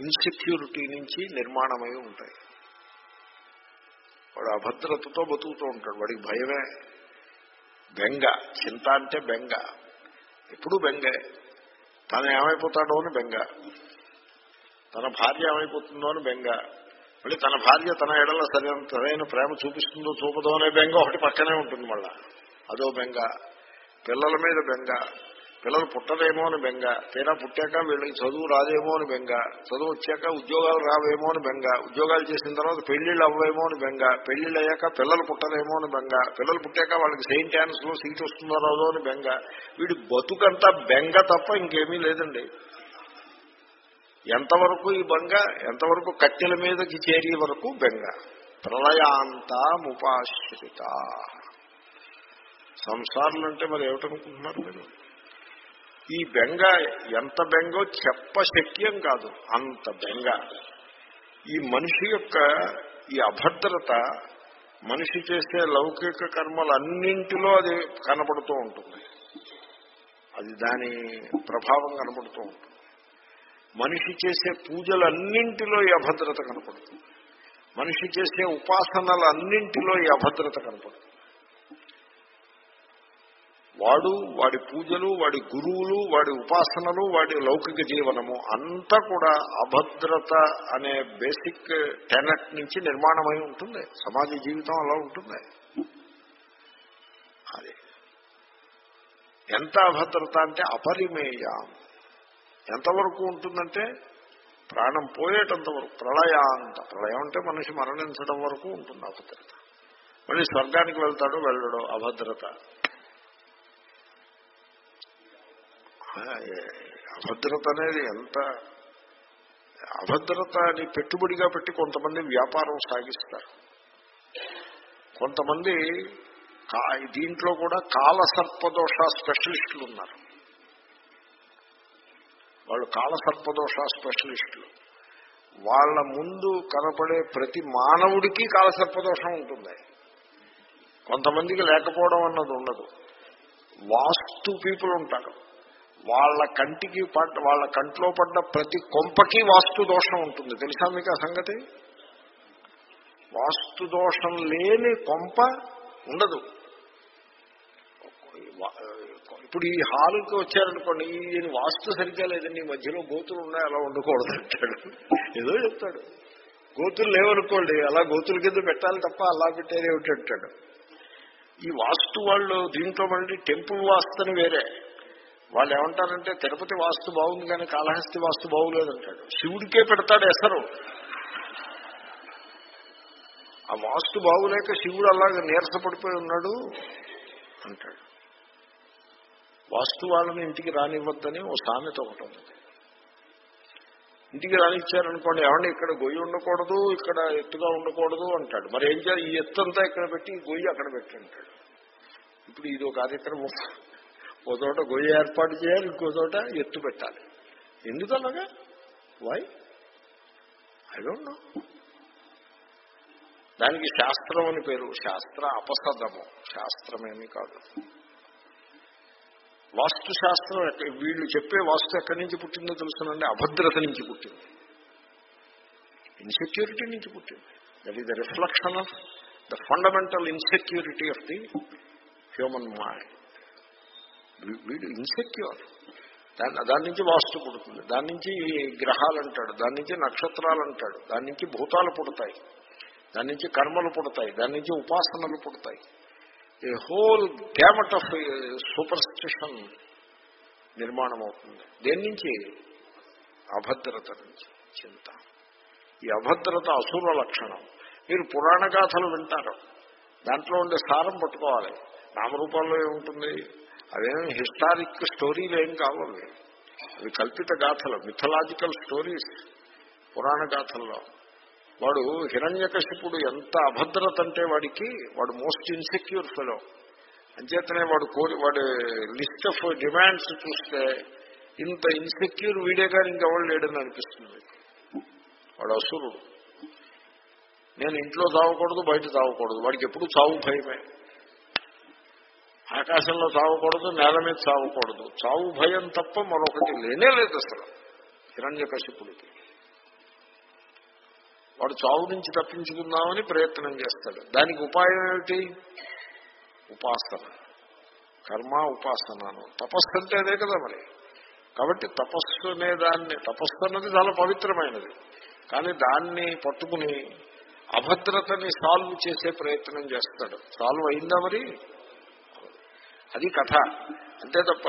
ఇన్సెక్యూరిటీ నుంచి నిర్మాణమై ఉంటాయి. వాడు అభద్రతతో బతుకుతూ ఉంటాడు. వాడికి భయమే బెంగ చింత అంటే బెంగ. ఎప్పుడు బెంగే. తను ఏమైపోతాడో అని బెంగ. తన భార్య ఏమైపోతుందో అని బెంగ. మళ్ళీ తన భార్య తన ఎడల సరైన సరైన ప్రేమ చూపిస్తుందో చూపదో అనే బెంగ ఒకటి పక్కనే ఉంటుంది మళ్ళా. అదో బెంగ. పిల్లల మీద బెంగ. పిల్లలు పుట్టరేమో అని బెంగ. తీరా పుట్టాక వీళ్ళకి చదువు రాదేమో అని బెంగ. చదువు వచ్చాక ఉద్యోగాలు రావేమో అని బెంగ. ఉద్యోగాలు చేసిన తర్వాత పెళ్ళిళ్ళు అవ్వేమో అని బెంగ. పెళ్ళిళ్ళు అయ్యాక పిల్లలు పుట్టరేమో అని బెంగ. పిల్లలు పుట్టాక వాళ్ళకి సెయింట్ యాన్స్లో సీట్ వస్తుందో రాదో అని బెంగ. వీడి బతుకంతా బెంగ తప్ప ఇంకేమీ లేదండి. ఎంతవరకు ఈ బెంగ? ఎంతవరకు కట్టెల మీదకి చేరే వరకు బెంగ. ప్రళయాంతా ముపాశ్రిత. సంసారాలు అంటే మరి ఏమిటనుకుంటున్నారు మీరు? ఈ బెంగ ఎంత బెంగో చెప్పశక్యం కాదు అంత బెంగ. ఈ మనిషి యొక్క ఈ అభద్రత మనిషి చేసే లౌకిక కర్మలన్నింటిలో అది కనపడుతూ ఉంటుంది. అది దాని ప్రభావం కనపడుతూ ఉంటుంది. మనిషి చేసే పూజలన్నింటిలో ఈ అభద్రత కనపడుతుంది. మనిషి చేసే ఉపాసనలన్నింటిలో ఈ అభద్రత కనపడుతుంది. వాడు వాడి పూజలు వాడి గురువులు వాడి ఉపాసనలు వాడి లౌకిక జీవనము అంతా కూడా అభద్రత అనే బేసిక్ టెనట్ నుంచి నిర్మాణమై ఉంటుంది. సమాజ జీవితం అలా ఉంటుంది. అది. ఎంత అభద్రత అంటే అపరిమేయం. ఎంతవరకు ఉంటుందంటే ప్రాణం పోయేటంత వరకు ప్రళయాంత. ప్రళయం అంటే మనిషి మరణించడం వరకు ఉంటుంది అభద్రత. మళ్ళీ స్వర్గానికి వెళ్తాడు వెళ్ళడు అభద్రత. అభద్రత అనేది ఎంత అభద్రతని పెట్టుబడిగా పెట్టి కొంతమంది వ్యాపారం సాగిస్తారు. కొంతమంది దీంట్లో కూడా కాలసర్పదోష స్పెషలిస్టులు ఉన్నారు. వాళ్ళు కాలసర్పదోష స్పెషలిస్టులు. వాళ్ళ ముందు కనపడే ప్రతి మానవుడికి కాలసర్పదోషం ఉంటుంది. కొంతమందికి లేకపోవడం అన్నది ఉండదు. వాస్తు పీపుల్ ఉంటారు. వాళ్ళ కంటికి పడ్డ వాళ్ళ కంట్లో పడ్డ ప్రతి కొంపకి వాస్తు దోషం ఉంటుంది. తెలుసా మీకు ఆ సంగతి? వాస్తు దోషం లేని కొంప ఉండదు. ఇప్పుడు ఈ హాలుకి వచ్చారనుకోండి ఈయన వాస్తు సరిగ్గా లేదండి ఈ మధ్యలో గోతులు ఉన్నాయి అలా ఉండకూడదు అంటాడు. ఏదో చెప్తాడు. గోతులు లేవనుకోండి అలా గోతుల కింద పెట్టాలి తప్ప అలా పెట్టేది ఏమిటి అంటాడు ఈ వాస్తు వాళ్ళు దీంట్లో మళ్ళీ టెంపుల్ వాస్తు అని వేరే. వాళ్ళు ఏమంటారంటే తిరుపతి వాస్తు బాగుంది కానీ కాళహస్తి వాస్తు బాగులేదంటాడు. శివుడికే పెడతాడు ఎసరు. ఆ వాస్తు బాగులేక శివుడు అలాగే నీరసపడిపోయి ఉన్నాడు అంటాడు. వాస్తు వాళ్ళని ఇంటికి రానివ్వద్దని ఓ సామెత ఒకటి ఉంది. ఇంటికి రానిచ్చారనుకోండి ఏమంటే ఇక్కడ గొయ్యి ఉండకూడదు ఇక్కడ ఎత్తుగా ఉండకూడదు అంటాడు. మరి ఏం చేయాలి? ఈ ఎత్తు అంతా ఇక్కడ పెట్టి గొయ్యి అక్కడ పెట్టి అంటాడు ఇప్పుడు ఇదో కార్యక్రమం. ఓ చోట గొయ్యి ఏర్పాటు చేయాలి ఇంకో చోట ఎత్తు పెట్టాలి. ఎందుకు అలాగా వై ఐ డోంట్ నో దానికి శాస్త్రం అని పేరు శాస్త్ర అపసదము. శాస్త్రమేమి కాదు. వాస్తు శాస్త్రం వీళ్ళు చెప్పే వాస్తు ఎక్కడి నుంచి పుట్టిందో తెలుసునండి. అభద్రత నుంచి పుట్టింది. ఇన్సెక్యూరిటీ నుంచి పుట్టింది. That is the reflection of the fundamental insecurity of the human mind వీడు ఇన్సెక్యూర్ దాని దాని నుంచి వాస్తు పుడుతుంది. దాని నుంచి గ్రహాలు అంటాడు దాని నుంచి నక్షత్రాలు అంటాడు దాని నుంచి భూతాలు పుడతాయి. దాని నుంచి కర్మలు పుడతాయి. దాని నుంచి ఉపాసనలు పుడతాయి. A whole gamut of superstition నిర్మాణం అవుతుంది దేని నుంచి? అభద్రత నుంచి. చింత. ఈ అభద్రత అసూర లక్షణం. మీరు పురాణ గాథలు వింటారు. దాంట్లో ఉండే సారం పట్టుకోవాలి. నామరూపాల్లో ఏముంటుంది? అవేమి హిస్టారిక్ స్టోరీలు ఏం కావాలి అవి కల్పిత గాథలు మిథలాజికల్ స్టోరీస్ పురాణ గాథల్లో. వాడు హిరణ్యకశిపుడు ఎంత అభద్రత అంటే వాడికి వాడు మోస్ట్ ఇన్సెక్యూర్ ఫెలో అంచేతనే వాడు కోరి వాడి లిస్ట్ ఆఫ్ డిమాండ్స్ చూస్తే ఇంత ఇన్సెక్యూర్ వీడే కానీ ఇంకెవరు లేడని అనిపిస్తుంది. వాడు అసురుడు. నేను ఇంట్లో తాగకూడదు బయట తాగకూడదు వాడికి ఎప్పుడు చావు భయమే. ఆకాశంలో చావకూడదు నేల మీద చావకూడదు. చావు భయం తప్ప మరొకటి లేనే లేదు అసలు. హిరణ్యకశిపుడికి వాడు చావు నుంచి తప్పించుకుందామని ప్రయత్నం చేస్తాడు. దానికి ఉపాయం ఏమిటి? ఉపాసన. కర్మ ఉపాసనను తపస్సు అంటే అదే కదా మరి. కాబట్టి తపస్సు అనే దాన్ని తపస్సు అన్నది చాలా పవిత్రమైనది. కానీ దాన్ని పట్టుకుని అభద్రతని సాల్వ్ చేసే ప్రయత్నం చేస్తాడు. సాల్వ్ అయిందా మరి? అది కథ. అంతే తప్ప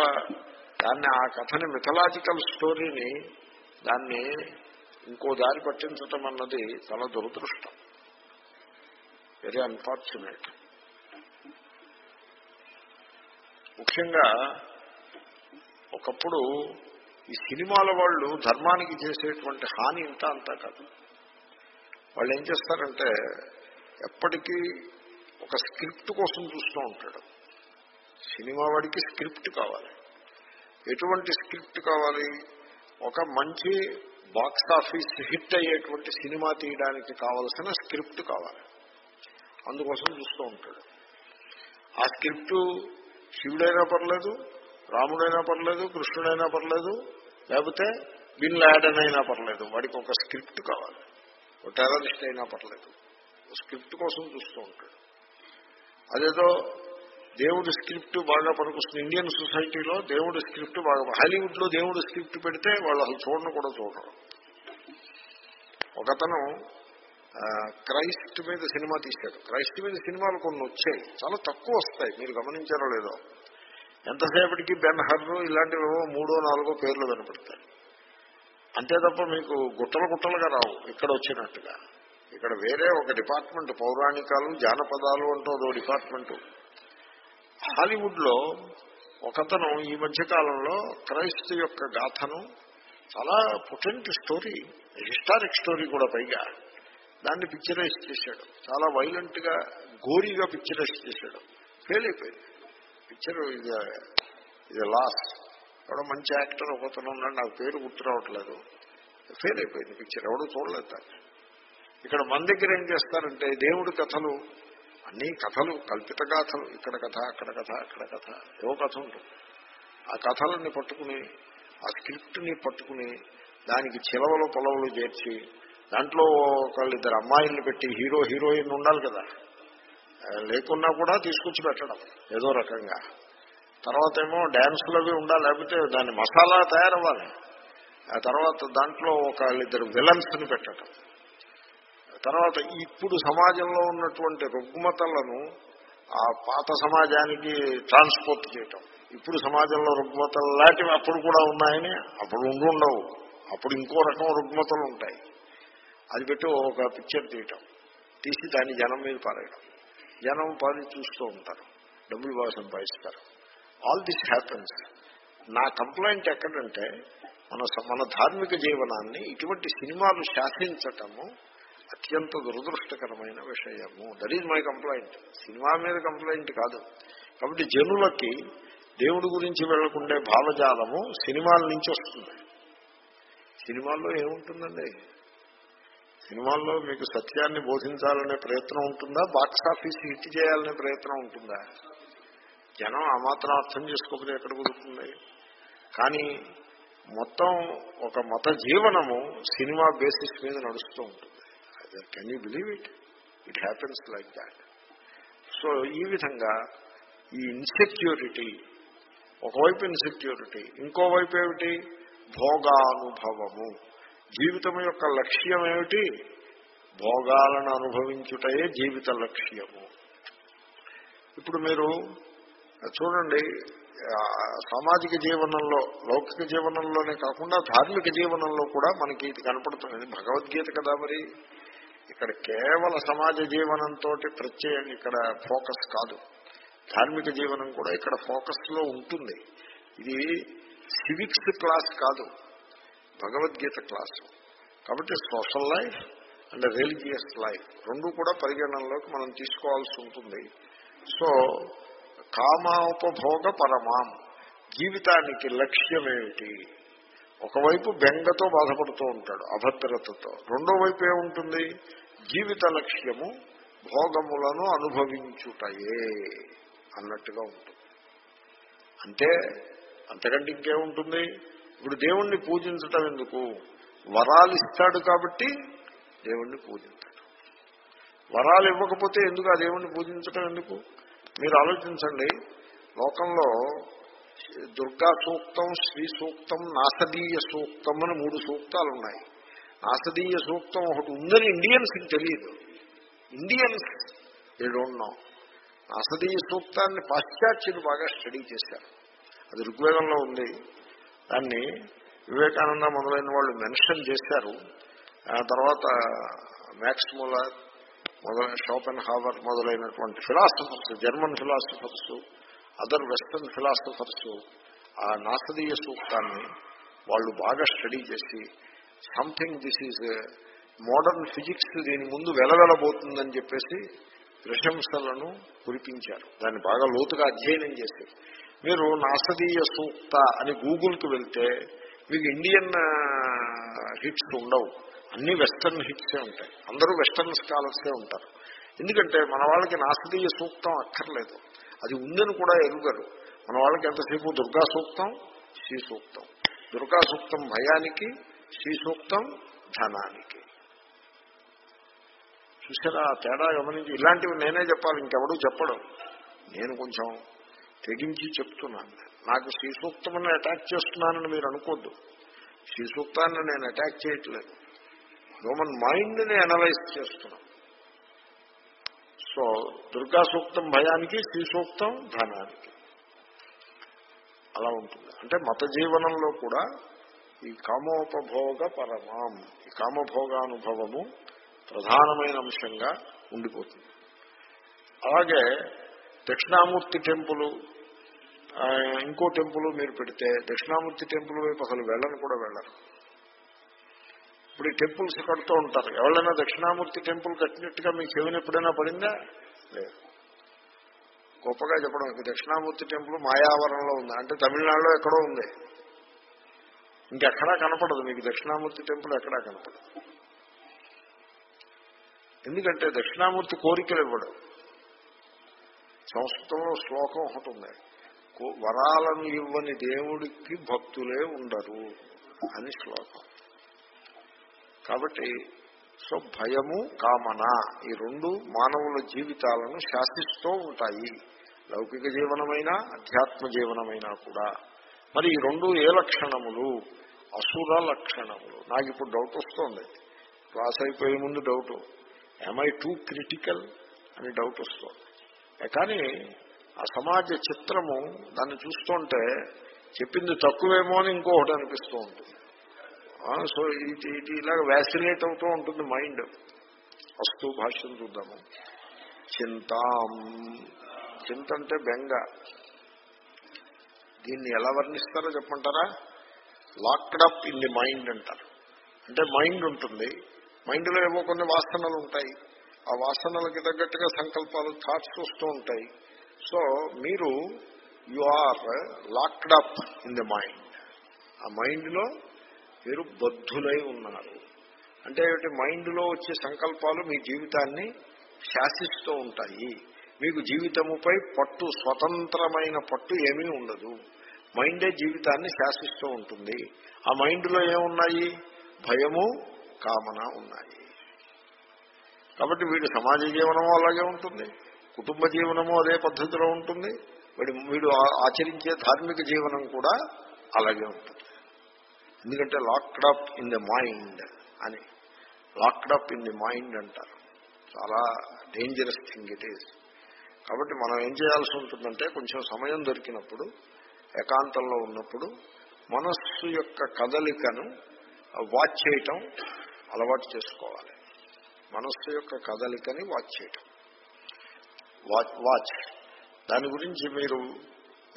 దాన్ని ఆ కథని మిథలాజికల్ స్టోరీని దాన్ని ఇంకో దారి పట్టించటం అన్నది చాలా దురదృష్టం. వెరీ అన్ఫార్చునేట్ ముఖ్యంగా ఒకప్పుడు ఈ సినిమాల వాళ్ళు ధర్మానికి చేసేటువంటి హాని ఇంత అంతా కాదు. వాళ్ళు ఏం చేస్తారంటే ఎప్పటికీ ఒక స్క్రిప్ట్ కోసం చూస్తూ ఉంటాడు. సినిమా వాడికి స్క్రిప్ట్ కావాలి. ఎటువంటి స్క్రిప్ట్ కావాలి? ఒక మంచి బాక్స్ ఆఫీస్ హిట్ అయ్యేటువంటి సినిమా తీయడానికి కావలసిన స్క్రిప్ట్ కావాలి. అందుకోసం చూస్తూ ఉంటాడు. ఆ స్క్రిప్ట్ శివుడైనా పర్లేదు రాముడైనా పర్లేదు కృష్ణుడైనా పర్లేదు లేకపోతే బిన్ లాడన్ అయినా పర్లేదు. వాడికి ఒక స్క్రిప్ట్ కావాలి. ఒక టెరరిస్ట్ అయినా పర్లేదు. స్క్రిప్ట్ కోసం చూస్తూ ఉంటాడు. అదేదో దేవుడి స్క్రిప్ట్ బాగా పనికొస్తుంది. ఇండియన్ సొసైటీలో దేవుడి స్క్రిప్ట్ బాగా హాలీవుడ్లో దేవుడి స్క్రిప్ట్ పెడితే వాళ్ళు అసలు చూడను కూడా చూడరు. ఒకతను క్రైస్ట్ మీద సినిమా తీశాడు. క్రైస్ట్ మీద సినిమాలు కొన్ని వచ్చాయి. చాలా తక్కువ వస్తాయి. మీరు గమనించారో లేదో. ఎంతసేపటికి బెన్ హర్రు ఇలాంటివేవో మూడో నాలుగో పేర్లు కనపడతాయి. అంతే తప్ప మీకు గుట్టలు గుట్టలుగా రావు. ఇక్కడ వచ్చినట్టుగా. ఇక్కడ వేరే ఒక డిపార్ట్మెంట్ పౌరాణికాలు జానపదాలు అంటూ ఓ డిపార్ట్మెంట్. హాలీవుడ్లో ఒకతను ఈ మధ్యకాలంలో క్రైస్త క్రైస్తు యొక్క గాథను చాలా పొటెంట్ స్టోరీ హిస్టారిక్ స్టోరీ కూడా పైగా దాన్ని పిక్చరైజ్ చేశాడు. చాలా వైలెంట్గా గోరీగా పిక్చరైజ్ చేశాడు. ఫెయిల్ అయిపోయింది. పిక్చర్ ఇది ఇది లాస్ ఎవడో మంచి యాక్టర్ ఒకతను ఉన్నాడు నాకు పేరు గుర్తు రావట్లేదు. ఫెయిల్ అయిపోయింది పిక్చర్ ఎవడో చూడలేదు దాన్ని. ఇక్కడ మన దగ్గర ఏం చేస్తారంటే దేవుడి కథలు అన్ని కథలు కల్పిత గాథలు ఇక్కడ కథ అక్కడ కథ అక్కడ కథ ఏవో కథ ఉంటుంది ఆ కథలన్నీ పట్టుకుని ఆ స్క్రిప్ట్ని పట్టుకుని దానికి చిలవలు పొలవలు చేర్చి దాంట్లో ఒకళ్ళిద్దరు అమ్మాయిల్ని పెట్టి హీరో హీరోయిన్ ఉండాలి కదా. లేకున్నా కూడా తీసుకొచ్చి పెట్టడం ఏదో రకంగా. తర్వాత ఏమో డ్యాన్సులు అవి ఉండాలి లేకపోతే దాని మసాలా తయారవ్వాలి. ఆ తర్వాత దాంట్లో ఒకళ్ళిద్దరు విలన్స్ని పెట్టడం. తర్వాత ఇప్పుడు సమాజంలో ఉన్నటువంటి రుగ్మతలను ఆ పాత సమాజానికి ట్రాన్స్పోర్ట్ చేయటం. ఇప్పుడు సమాజంలో రుగ్మతలు లాంటివి అప్పుడు కూడా ఉన్నాయని అప్పుడు ఉండి ఉండవు. అప్పుడు ఇంకో రకం రుగ్మతలు ఉంటాయి. అది పెట్టి ఒక పిక్చర్ తీయటం. తీసి దాన్ని జనం మీద పారేయడం జనం పారి చూస్తూ ఉంటారు. డబ్బులు బాగా సంపాదిస్తారు ఆల్ దిస్ హ్యాపెన్స్ నా కంప్లైంట్ ఎక్కడంటే మన మన ధార్మిక జీవనాన్ని ఇటువంటి సినిమాలు శాసించటము అత్యంత దురదృష్టకరమైన విషయము. That is my complaint cinema మీద కంప్లైంట్ కాదు. కాబట్టి జనులకి దేవుడి గురించి వెళ్ళకుండే భావజాలము సినిమాల నుంచి వస్తుంది. సినిమాల్లో ఏముంటుందండి? సినిమాల్లో మీకు సత్యాన్ని బోధించాలనే ప్రయత్నం ఉంటుందా? బాక్స్ ఆఫీస్ హిట్ చేయాలనే ప్రయత్నం ఉంటుందా? జనం ఆ మాత్రం అర్థం చేసుకోకపోతే ఎక్కడ కుదురుతుంది? కానీ మొత్తం ఒక మత జీవనము సినిమా బేసిస్ మీద నడుస్తూ ఉంటుంది. Can you believe it it happens like that so ఈ విధంగా ఈ ఇన్సెక్యూరిటీ ఒకవైపు ఇన్సెక్యూరిటీ ఇంకోవైపు ఏమిటి? భోగానుభవము. జీవితం యొక్క లక్ష్యం ఏమిటి? భోగాలను అనుభవించుటయే జీవిత లక్ష్యము. ఇప్పుడు మీరు చూడండి సామాజిక జీవనంలో లౌకిక జీవనంలోనే కాకుండా ధార్మిక జీవనంలో కూడా మనకి ఇది కనపడుతుంది భగవద్గీత కదా మరి. ఇక్కడ కేవల సమాజ జీవనంతో ప్రత్యయం ఇక్కడ ఫోకస్ కాదు. ధార్మిక జీవనం కూడా ఇక్కడ ఫోకస్లో ఉంటుంది. ఇది సివిక్స్ క్లాస్ కాదు. భగవద్గీత క్లాస్. కాబట్టి social life and religious life రెండు కూడా పరిగణనలోకి మనం తీసుకోవాల్సి ఉంటుంది. సో కామోపభోగ పరమాం. జీవితానికి లక్ష్యం ఏమిటి ఒకవైపు బెంగతో బాధపడుతూ ఉంటాడు అభద్రతతో. రెండో వైపు ఏముంటుంది? జీవిత లక్ష్యము భోగములను అనుభవించుటయే అన్నట్టుగా ఉంటుంది. అంటే అంతకంటే ఇంకేముంటుంది? ఇప్పుడు దేవుణ్ణి పూజించటం ఎందుకు? వరాలు ఇస్తాడు కాబట్టి దేవుణ్ణి పూజించాడు వరాలు ఇవ్వకపోతే ఎందుకు ఆ దేవుణ్ణి పూజించటం ఎందుకు? మీరు ఆలోచించండి లోకంలో దుర్గా సూక్తం శ్రీ సూక్తం నాసదీయ సూక్తం అని మూడు సూక్తాలు ఉన్నాయి నాసదీయ సూక్తం ఒకటి ఉందని ఇండియన్స్కి తెలియదు. Indians a don't know Nasadiya సూక్తాన్ని పాశ్చాత్యులు బాగా స్టడీ చేశారు. అది ఋగ్వేదంలో ఉంది. దాన్ని వివేకానంద మొదలైన వాళ్ళు మెన్షన్ చేశారు. ఆ తర్వాత మ్యాక్స్ మొదలైన షోపెన్ హావర్ మొదలైనటువంటి philosophers German philosophers other western philosophers ఆ నాసదీయ సూక్తాన్ని వాళ్ళు బాగా స్టడీ చేసి something this is modern physics దీని ముందు వెలవెలబోతుందని చెప్పేసి ప్రశంసలను కురిపించారు. దాన్ని బాగా లోతుగా అధ్యయనం చేసి మీరు నాసదీయ సూక్త అని గూగుల్కి వెళ్తే మీకు ఇండియన్ హిట్స్ ఉండవు. అన్ని వెస్టర్న్ హిట్సే ఉంటాయి. అందరూ వెస్టర్న్ స్కాలర్సే ఉంటారు. ఎందుకంటే మన వాళ్ళకి నాసదీయ సూక్తం అక్కర్లేదు. అది ఉందని కూడా ఎరుగరు. మన వాళ్ళకి ఎంతసేపు? దుర్గా సూక్తం శ్రీ సూక్తం. దుర్గా సూక్తం భయానికి శ్రీ సూక్తం ధనానికి. చూసారా? ఆ తేడా గమనించి ఇలాంటివి నేనే చెప్పాలి ఇంకెవడూ చెప్పడం. నేను కొంచెం తెగించి చెప్తున్నాను. నాకు శ్రీ సూక్తమని అటాక్ చేస్తున్నానని మీరు అనుకోద్దు. శ్రీ సూక్తాన్ని నేను అటాక్ చేయట్లేదు. హ్యూమన్ మైండ్ని అనలైజ్ చేస్తున్నాను. సో దుర్గా సూక్తం భయానికి శ్రీ సూక్తం ధనానికి. అలా ఉంటుంది. అంటే మత జీవనంలో కూడా ఈ కామోపభోగ పరమాం ఈ కామభోగానుభవము ప్రధానమైన అంశంగా ఉండిపోతుంది. అలాగే దక్షిణామూర్తి టెంపుల్ ఇంకో టెంపుల్ మీరు పెడితే దక్షిణామూర్తి టెంపుల్ వైపు అసలు వెళ్ళను కూడా వెళ్ళరు. ఇప్పుడు ఈ టెంపుల్స్ కడుతూ ఉంటారు. ఎవరైనా దక్షిణామూర్తి టెంపుల్ కట్టినట్టుగా మీకు చెవిని ఎప్పుడైనా పడిందా? లేదు. గొప్పగా చెప్పడం దక్షిణామూర్తి టెంపుల్ మాయావరంలో ఉంది. అంటే తమిళనాడులో ఎక్కడో ఉంది. ఇంకెక్కడా కనపడదు. మీకు దక్షిణామూర్తి టెంపుల్ ఎక్కడా కనపడదు. ఎందుకంటే దక్షిణామూర్తి కోరికలు ఇవ్వడు. సంస్కృతంలో శ్లోకం ఒకటి ఉంది. వరాలను ఇవ్వని దేవుడికి భక్తులే ఉండరు అని శ్లోకం. కాబట్టి సో భయము కామన ఈ రెండు మానవుల జీవితాలను శాసిస్తూ ఉంటాయి. లౌకిక జీవనమైనా అధ్యాత్మ జీవనమైనా కూడా. మరి ఈ రెండు ఏ లక్షణములు? అసుర లక్షణములు. నాకు ఇప్పుడు డౌట్ వస్తుంది. క్లాస్ అయిపోయే ముందు డౌట్ ఐ టూ క్రిటికల్ అని డౌట్ వస్తుంది. కానీ ఆ సమాజ చిత్రము దాన్ని చూస్తుంటే చెప్పింది తక్కువేమో అని ఇంకొకటి అనిపిస్తూ ఉంటుంది. సో ఇది ఇది ఇలాగ వ్యాసినేట్ అవుతూ ఉంటుంది మైండ్ వస్తు భాష్యం చూద్దాము. చింతాం. చింత అంటే బెంగ. దీన్ని ఎలా వర్ణిస్తారో చెప్పంటారా locked up in the mind అంటారు. అంటే మైండ్ ఉంటుంది. మైండ్లో ఏవో కొన్ని వాసనలు ఉంటాయి. ఆ వాసనలకి తగ్గట్టుగా సంకల్పాలు థాట్స్ వస్తూ ఉంటాయి. సో మీరు you are locked up in the mind ఆ మైండ్లో మీరు బద్ధులై ఉన్నారు. అంటే ఏమిటి? మైండ్లో వచ్చే సంకల్పాలు మీ జీవితాన్ని శాసిస్తూ ఉంటాయి. మీకు జీవితముపై పట్టు స్వతంత్రమైన పట్టు ఏమీ ఉండదు. మైండే జీవితాన్ని శాసిస్తూ ఉంటుంది. ఆ మైండ్లో ఏమున్నాయి? భయము కామన ఉన్నాయి. కాబట్టి వీడు సమాజ జీవనము అలాగే ఉంటుంది. కుటుంబ జీవనము అదే పద్ధతిలో ఉంటుంది. వీడు ఆచరించే ధార్మిక జీవనం కూడా అలాగే ఉంటుంది. ఎందుకంటే locked up in the mind అని. Locked up in the mind అంటారు. చాలా డేంజరస్ థింగ్ ఇట్ ఈజ్ కాబట్టి మనం ఏం చేయాల్సి ఉంటుందంటే కొంచెం సమయం దొరికినప్పుడు ఏకాంతంలో ఉన్నప్పుడు మనస్సు యొక్క కదలికను వాచ్ చేయటం అలవాటు చేసుకోవాలి. మనస్సు యొక్క కదలికని వాచ్ చేయటం. వాచ్ వాచ్ దాని గురించి మీరు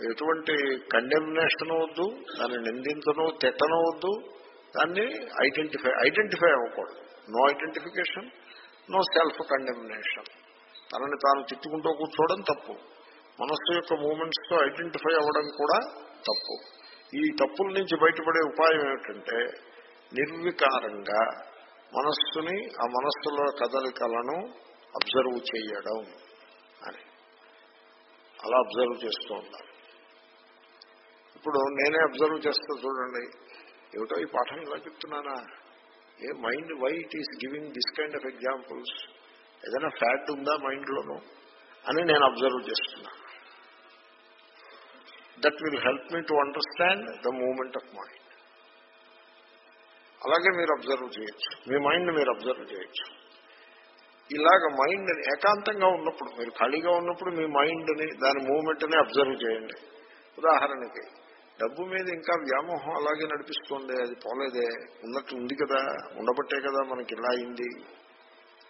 ఎటువంటి కండెమినేషన్ వద్దు దాన్ని నిందించను తిట్టనవద్దు దాన్ని ఐడెంటిఫై ఐడెంటిఫై అవ్వకూడదు. No identification no self condemnation తనని తాను తిట్టుకుంటూ కూర్చోవడం తప్పు. మనస్సు యొక్క మూమెంట్స్తో ఐడెంటిఫై అవ్వడం కూడా తప్పు. ఈ తప్పుల నుంచి బయటపడే ఉపాయం ఏమిటంటే నిర్వికారంగా మనస్సుని ఆ మనస్సులో కదలికలను అబ్జర్వ్ చేయడం అని. అలా అబ్జర్వ్ చేస్తూ ఉండాలి. ఇప్పుడు నేనే అబ్జర్వ్ చేస్తూ చూడండి. ఏమిటో ఈ పాఠం ఇలా చెప్తున్నానా? A mind why it is giving this kind of examples ఏదైనా ఫ్యాక్ట్ ఉందా మైండ్లోనూ? అని నేను అబ్జర్వ్ చేస్తున్నా. That will help me to understand the moment of mind అలాగే మీరు అబ్జర్వ్ చేయొచ్చు. మీ మైండ్ మీరు అబ్జర్వ్ చేయొచ్చు. ఇలాగ మైండ్ ఏకాంతంగా ఉన్నప్పుడు మీరు ఖాళీగా ఉన్నప్పుడు మీ మైండ్ని దాని మూమెంట్ని అబ్జర్వ్ చేయండి. ఉదాహరణకి డబ్బు మీద ఇంకా వ్యామోహం అలాగే నడిపిస్తుంది అది పోలేదే. ఉన్నట్టు ఉంది కదా ఉండబట్టే కదా మనకి ఇలా అయింది.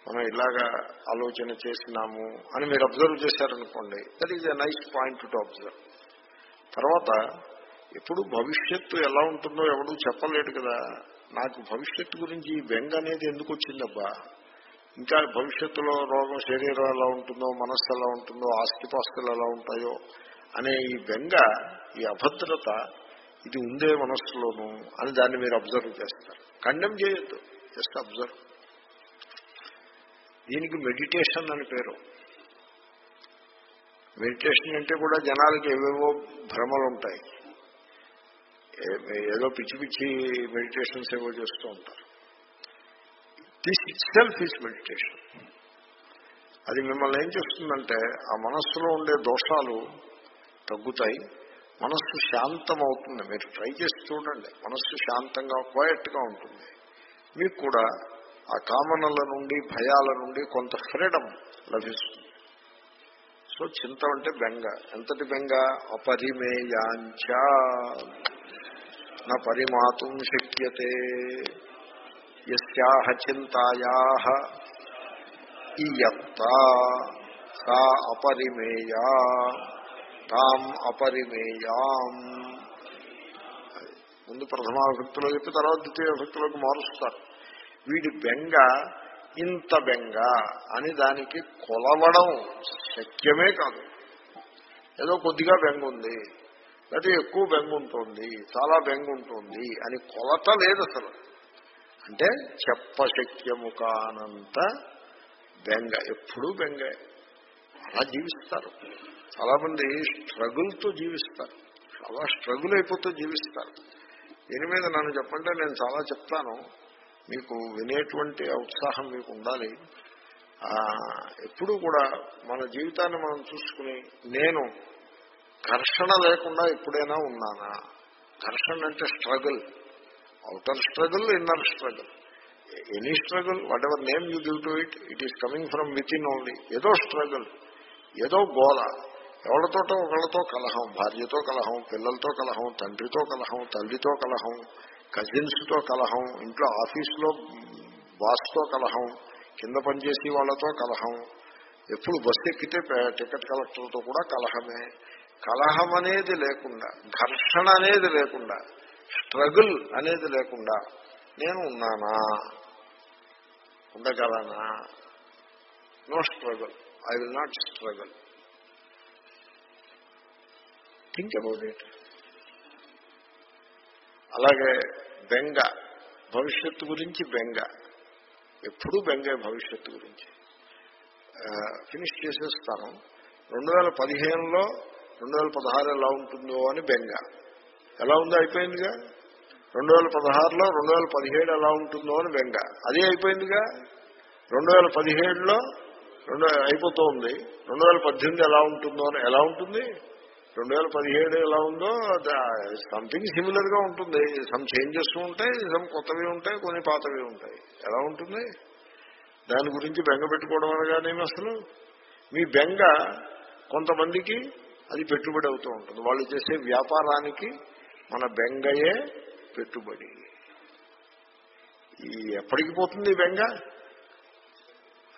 మనం ఇలాగా ఆలోచన చేసినాము అని మీరు అబ్జర్వ్ చేశారనుకోండి that is a nice point to observe తర్వాత ఎప్పుడు భవిష్యత్తు ఎలా ఉంటుందో ఎవడూ చెప్పలేడు కదా. నాకు భవిష్యత్తు గురించి బెంగ అనేది ఎందుకు వచ్చిందబ్బా? ఇంకా భవిష్యత్తులో రోగం శరీరం ఎలా ఉంటుందో మనస్సు ఎలా ఉంటుందో ఆస్తిపాస్తులు ఎలా ఉంటాయో అనే ఈ బెంగ ఈ అభద్రత ఇది ఉందే మనస్సులోను అని దాన్ని మీరు అబ్జర్వ్ చేస్తారు. కండెమ్ చేయొద్దు జస్ట్ అబ్జర్వ్. దీనికి మెడిటేషన్ అని పేరు. మెడిటేషన్ అంటే కూడా జనాలకి ఏవేవో భ్రమలు ఉంటాయి. ఏదో పిచ్చి పిచ్చి మెడిటేషన్స్ ఏవో చేస్తూ ఉంటారు. This itself is meditation అది మిమ్మల్ని ఏం చేస్తుందంటే ఆ మనస్సులో ఉండే దోషాలు తగ్గుతాయి. మనస్సు శాంతం అవుతుంది మీరు ట్రై చేసి చూడండి. మనస్సు శాంతంగా క్వయట్గా ఉంటుంది. మీకు కూడా ఆ కామనల నుండి భయాల నుండి కొంత ఫ్రీడమ్ లభిస్తుంది. సో చింత అంటే బెంగ. ఎంతటి బెంగ? అపరిమేయాంచ. నా పరిమాతుం శక్యతే. యస్యాహ చింతాయా ఇయత్త. సా అపరిమేయా. తాం అపరిమేయాం. ముందు ప్రథమ భక్తులు చెప్పి తర్వాత ద్వితీయ భక్తులకు మారుస్తారు. వీడి బెంగ ఇంత బెంగ అని దానికి కొలవడం శక్యమే కాదు. ఏదో కొద్దిగా బెంగ ఉంది లేకపోతే ఎక్కువ బెంగ ఉంటుంది చాలా బెంగ ఉంటుంది అని కొలత లేదు అసలు. అంటే చెప్పశక్యము కానంత బెంగ ఎప్పుడూ బెంగే. అలా జీవిస్తారు. చాలా మంది స్ట్రగుల్తో జీవిస్తారు. చాలా స్ట్రగుల్ అయిపోతూ జీవిస్తారు. దీని మీద నన్ను చెప్పంటే నేను చాలా చెప్తాను. మీకు వినేటువంటి ఉత్సాహం మీకు ఉండాలి. ఎప్పుడూ కూడా మన జీవితాన్ని మనం చూసుకుని నేను ఘర్షణ లేకుండా ఎప్పుడైనా ఉన్నానా? ఘర్షణ అంటే struggle. Outer struggle inner struggle. Any struggle whatever name you give to it it is coming from within only. ఏదో స్ట్రగుల్ ఏదో గోల. ఎవరితోటో ఒకళ్ళతో కలహం భార్యతో కలహం పిల్లలతో కలహం తండ్రితో కలహం తల్లితో కలహం కజిన్స్తో కలహం ఇంట్లో ఆఫీసులో బాస్తో కలహం కింద పనిచేసే వాళ్ళతో కలహం. ఎప్పుడు బస్సు ఎక్కితే టికెట్ కలెక్టర్తో కూడా కలహమే. కలహం అనేది లేకుండా ఘర్షణ అనేది లేకుండా స్ట్రగుల్ అనేది లేకుండా నేను ఉన్నానా? ఉండగలనా? No struggle. I will not struggle. Think about it అలాగే బెంగ భవిష్యత్తు గురించి బెంగ. ఎప్పుడూ బెంగే భవిష్యత్తు గురించి. ఫినిష్ చేసేస్తాను రెండు వేల పదిహేనులో రెండు వేల పదహారు ఎలా ఉంటుందో అని బెంగ. ఎలా ఉందో అయిపోయిందిగా? రెండు వేల పదహారులో రెండు వేల పదిహేడు ఎలా ఉంటుందో అని బెంగ. అదే అయిపోయిందిగా? రెండు వేల పదిహేడులో రెండు అయిపోతూ ఉంది రెండు వేల పద్దెనిమిది ఎలా ఉంటుందో అని ఎలా ఉంటుంది? రెండు వేల పదిహేడు ఎలా ఉందో సంథింగ్ సిమిలర్గా ఉంటుంది. సమ్ చేంజెస్ ఉంటాయి సమ్ కొత్తవి ఉంటాయి కొన్ని పాతవి ఉంటాయి. ఎలా ఉంటుంది? దాని గురించి బెంగ పెట్టుకోవడం అనగానేమి అసలు? మీ బెంగ కొంతమందికి అది పెట్టుబడి అవుతూ ఉంటుంది. వాళ్ళు చేసే వ్యాపారానికి మన బెంగయే పెట్టుబడి. ఈ ఎప్పటికి పోతుంది ఈ బెంగ?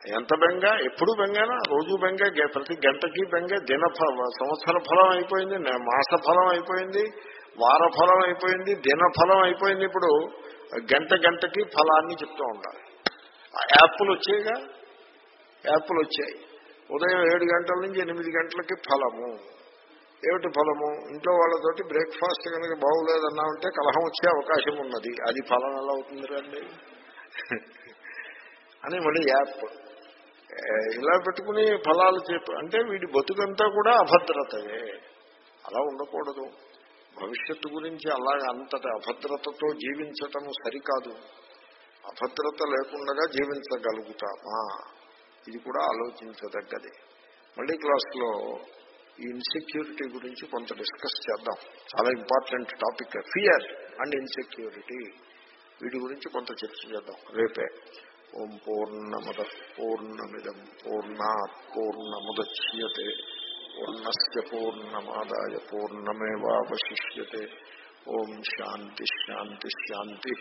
ఎంత బెంగ? ఎప్పుడు బెంగనా? రోజు బెంగ గె- ప్రతి గంటకి బెంగ దిన ఫ- సంవత్సర ఫలం అయిపోయింది మాస ఫలం అయిపోయింది వార ఫలం అయిపోయింది దిన ఫలం అయిపోయింది. ఇప్పుడు గంట గంటకి ఫలాన్ని చెప్తూ ఉండాలి. ఆ యాప్లు వచ్చాయిగా? యాప్లు వచ్చాయి. ఉదయం ఏడు గంటల నుంచి ఎనిమిది గంటలకి ఫలము. ఏమిటి ఫలము? ఇంట్లో వాళ్ళతోటి బ్రేక్ఫాస్ట్ కనుక బాగులేదన్నా ఉంటే కలహం వచ్చే అవకాశం ఉన్నది. అది ఫలం ఎలా అవుతుంది రండి? అని మళ్ళీ యాప్. ఇలా పెట్టుకుని ఫలాలు చెప్పు అంటే వీడి బతుకంతా కూడా అభద్రతయే. అలా ఉండకూడదు. భవిష్యత్తు గురించి అలాగ అంతటి అభద్రతతో జీవించటం సరికాదు. అభద్రత లేకుండా జీవించగలుగుతామా? ఇది కూడా ఆలోచించదగ్గది. మళ్ళీ క్లాస్లో ఈ ఇన్సెక్యూరిటీ గురించి కొంత డిస్కస్ చేద్దాం. చాలా important topic. Fear and insecurity. వీటి గురించి కొంత చర్చ చేద్దాం. రేపే. ఓం పూర్ణమద పూర్ణమిదం పూర్ణా పూర్ణముద్యతే పూర్ణస్ పూర్ణమాదాయ పూర్ణమేవాశిష్యతే ఓం శాంతి శాంతి శాంతి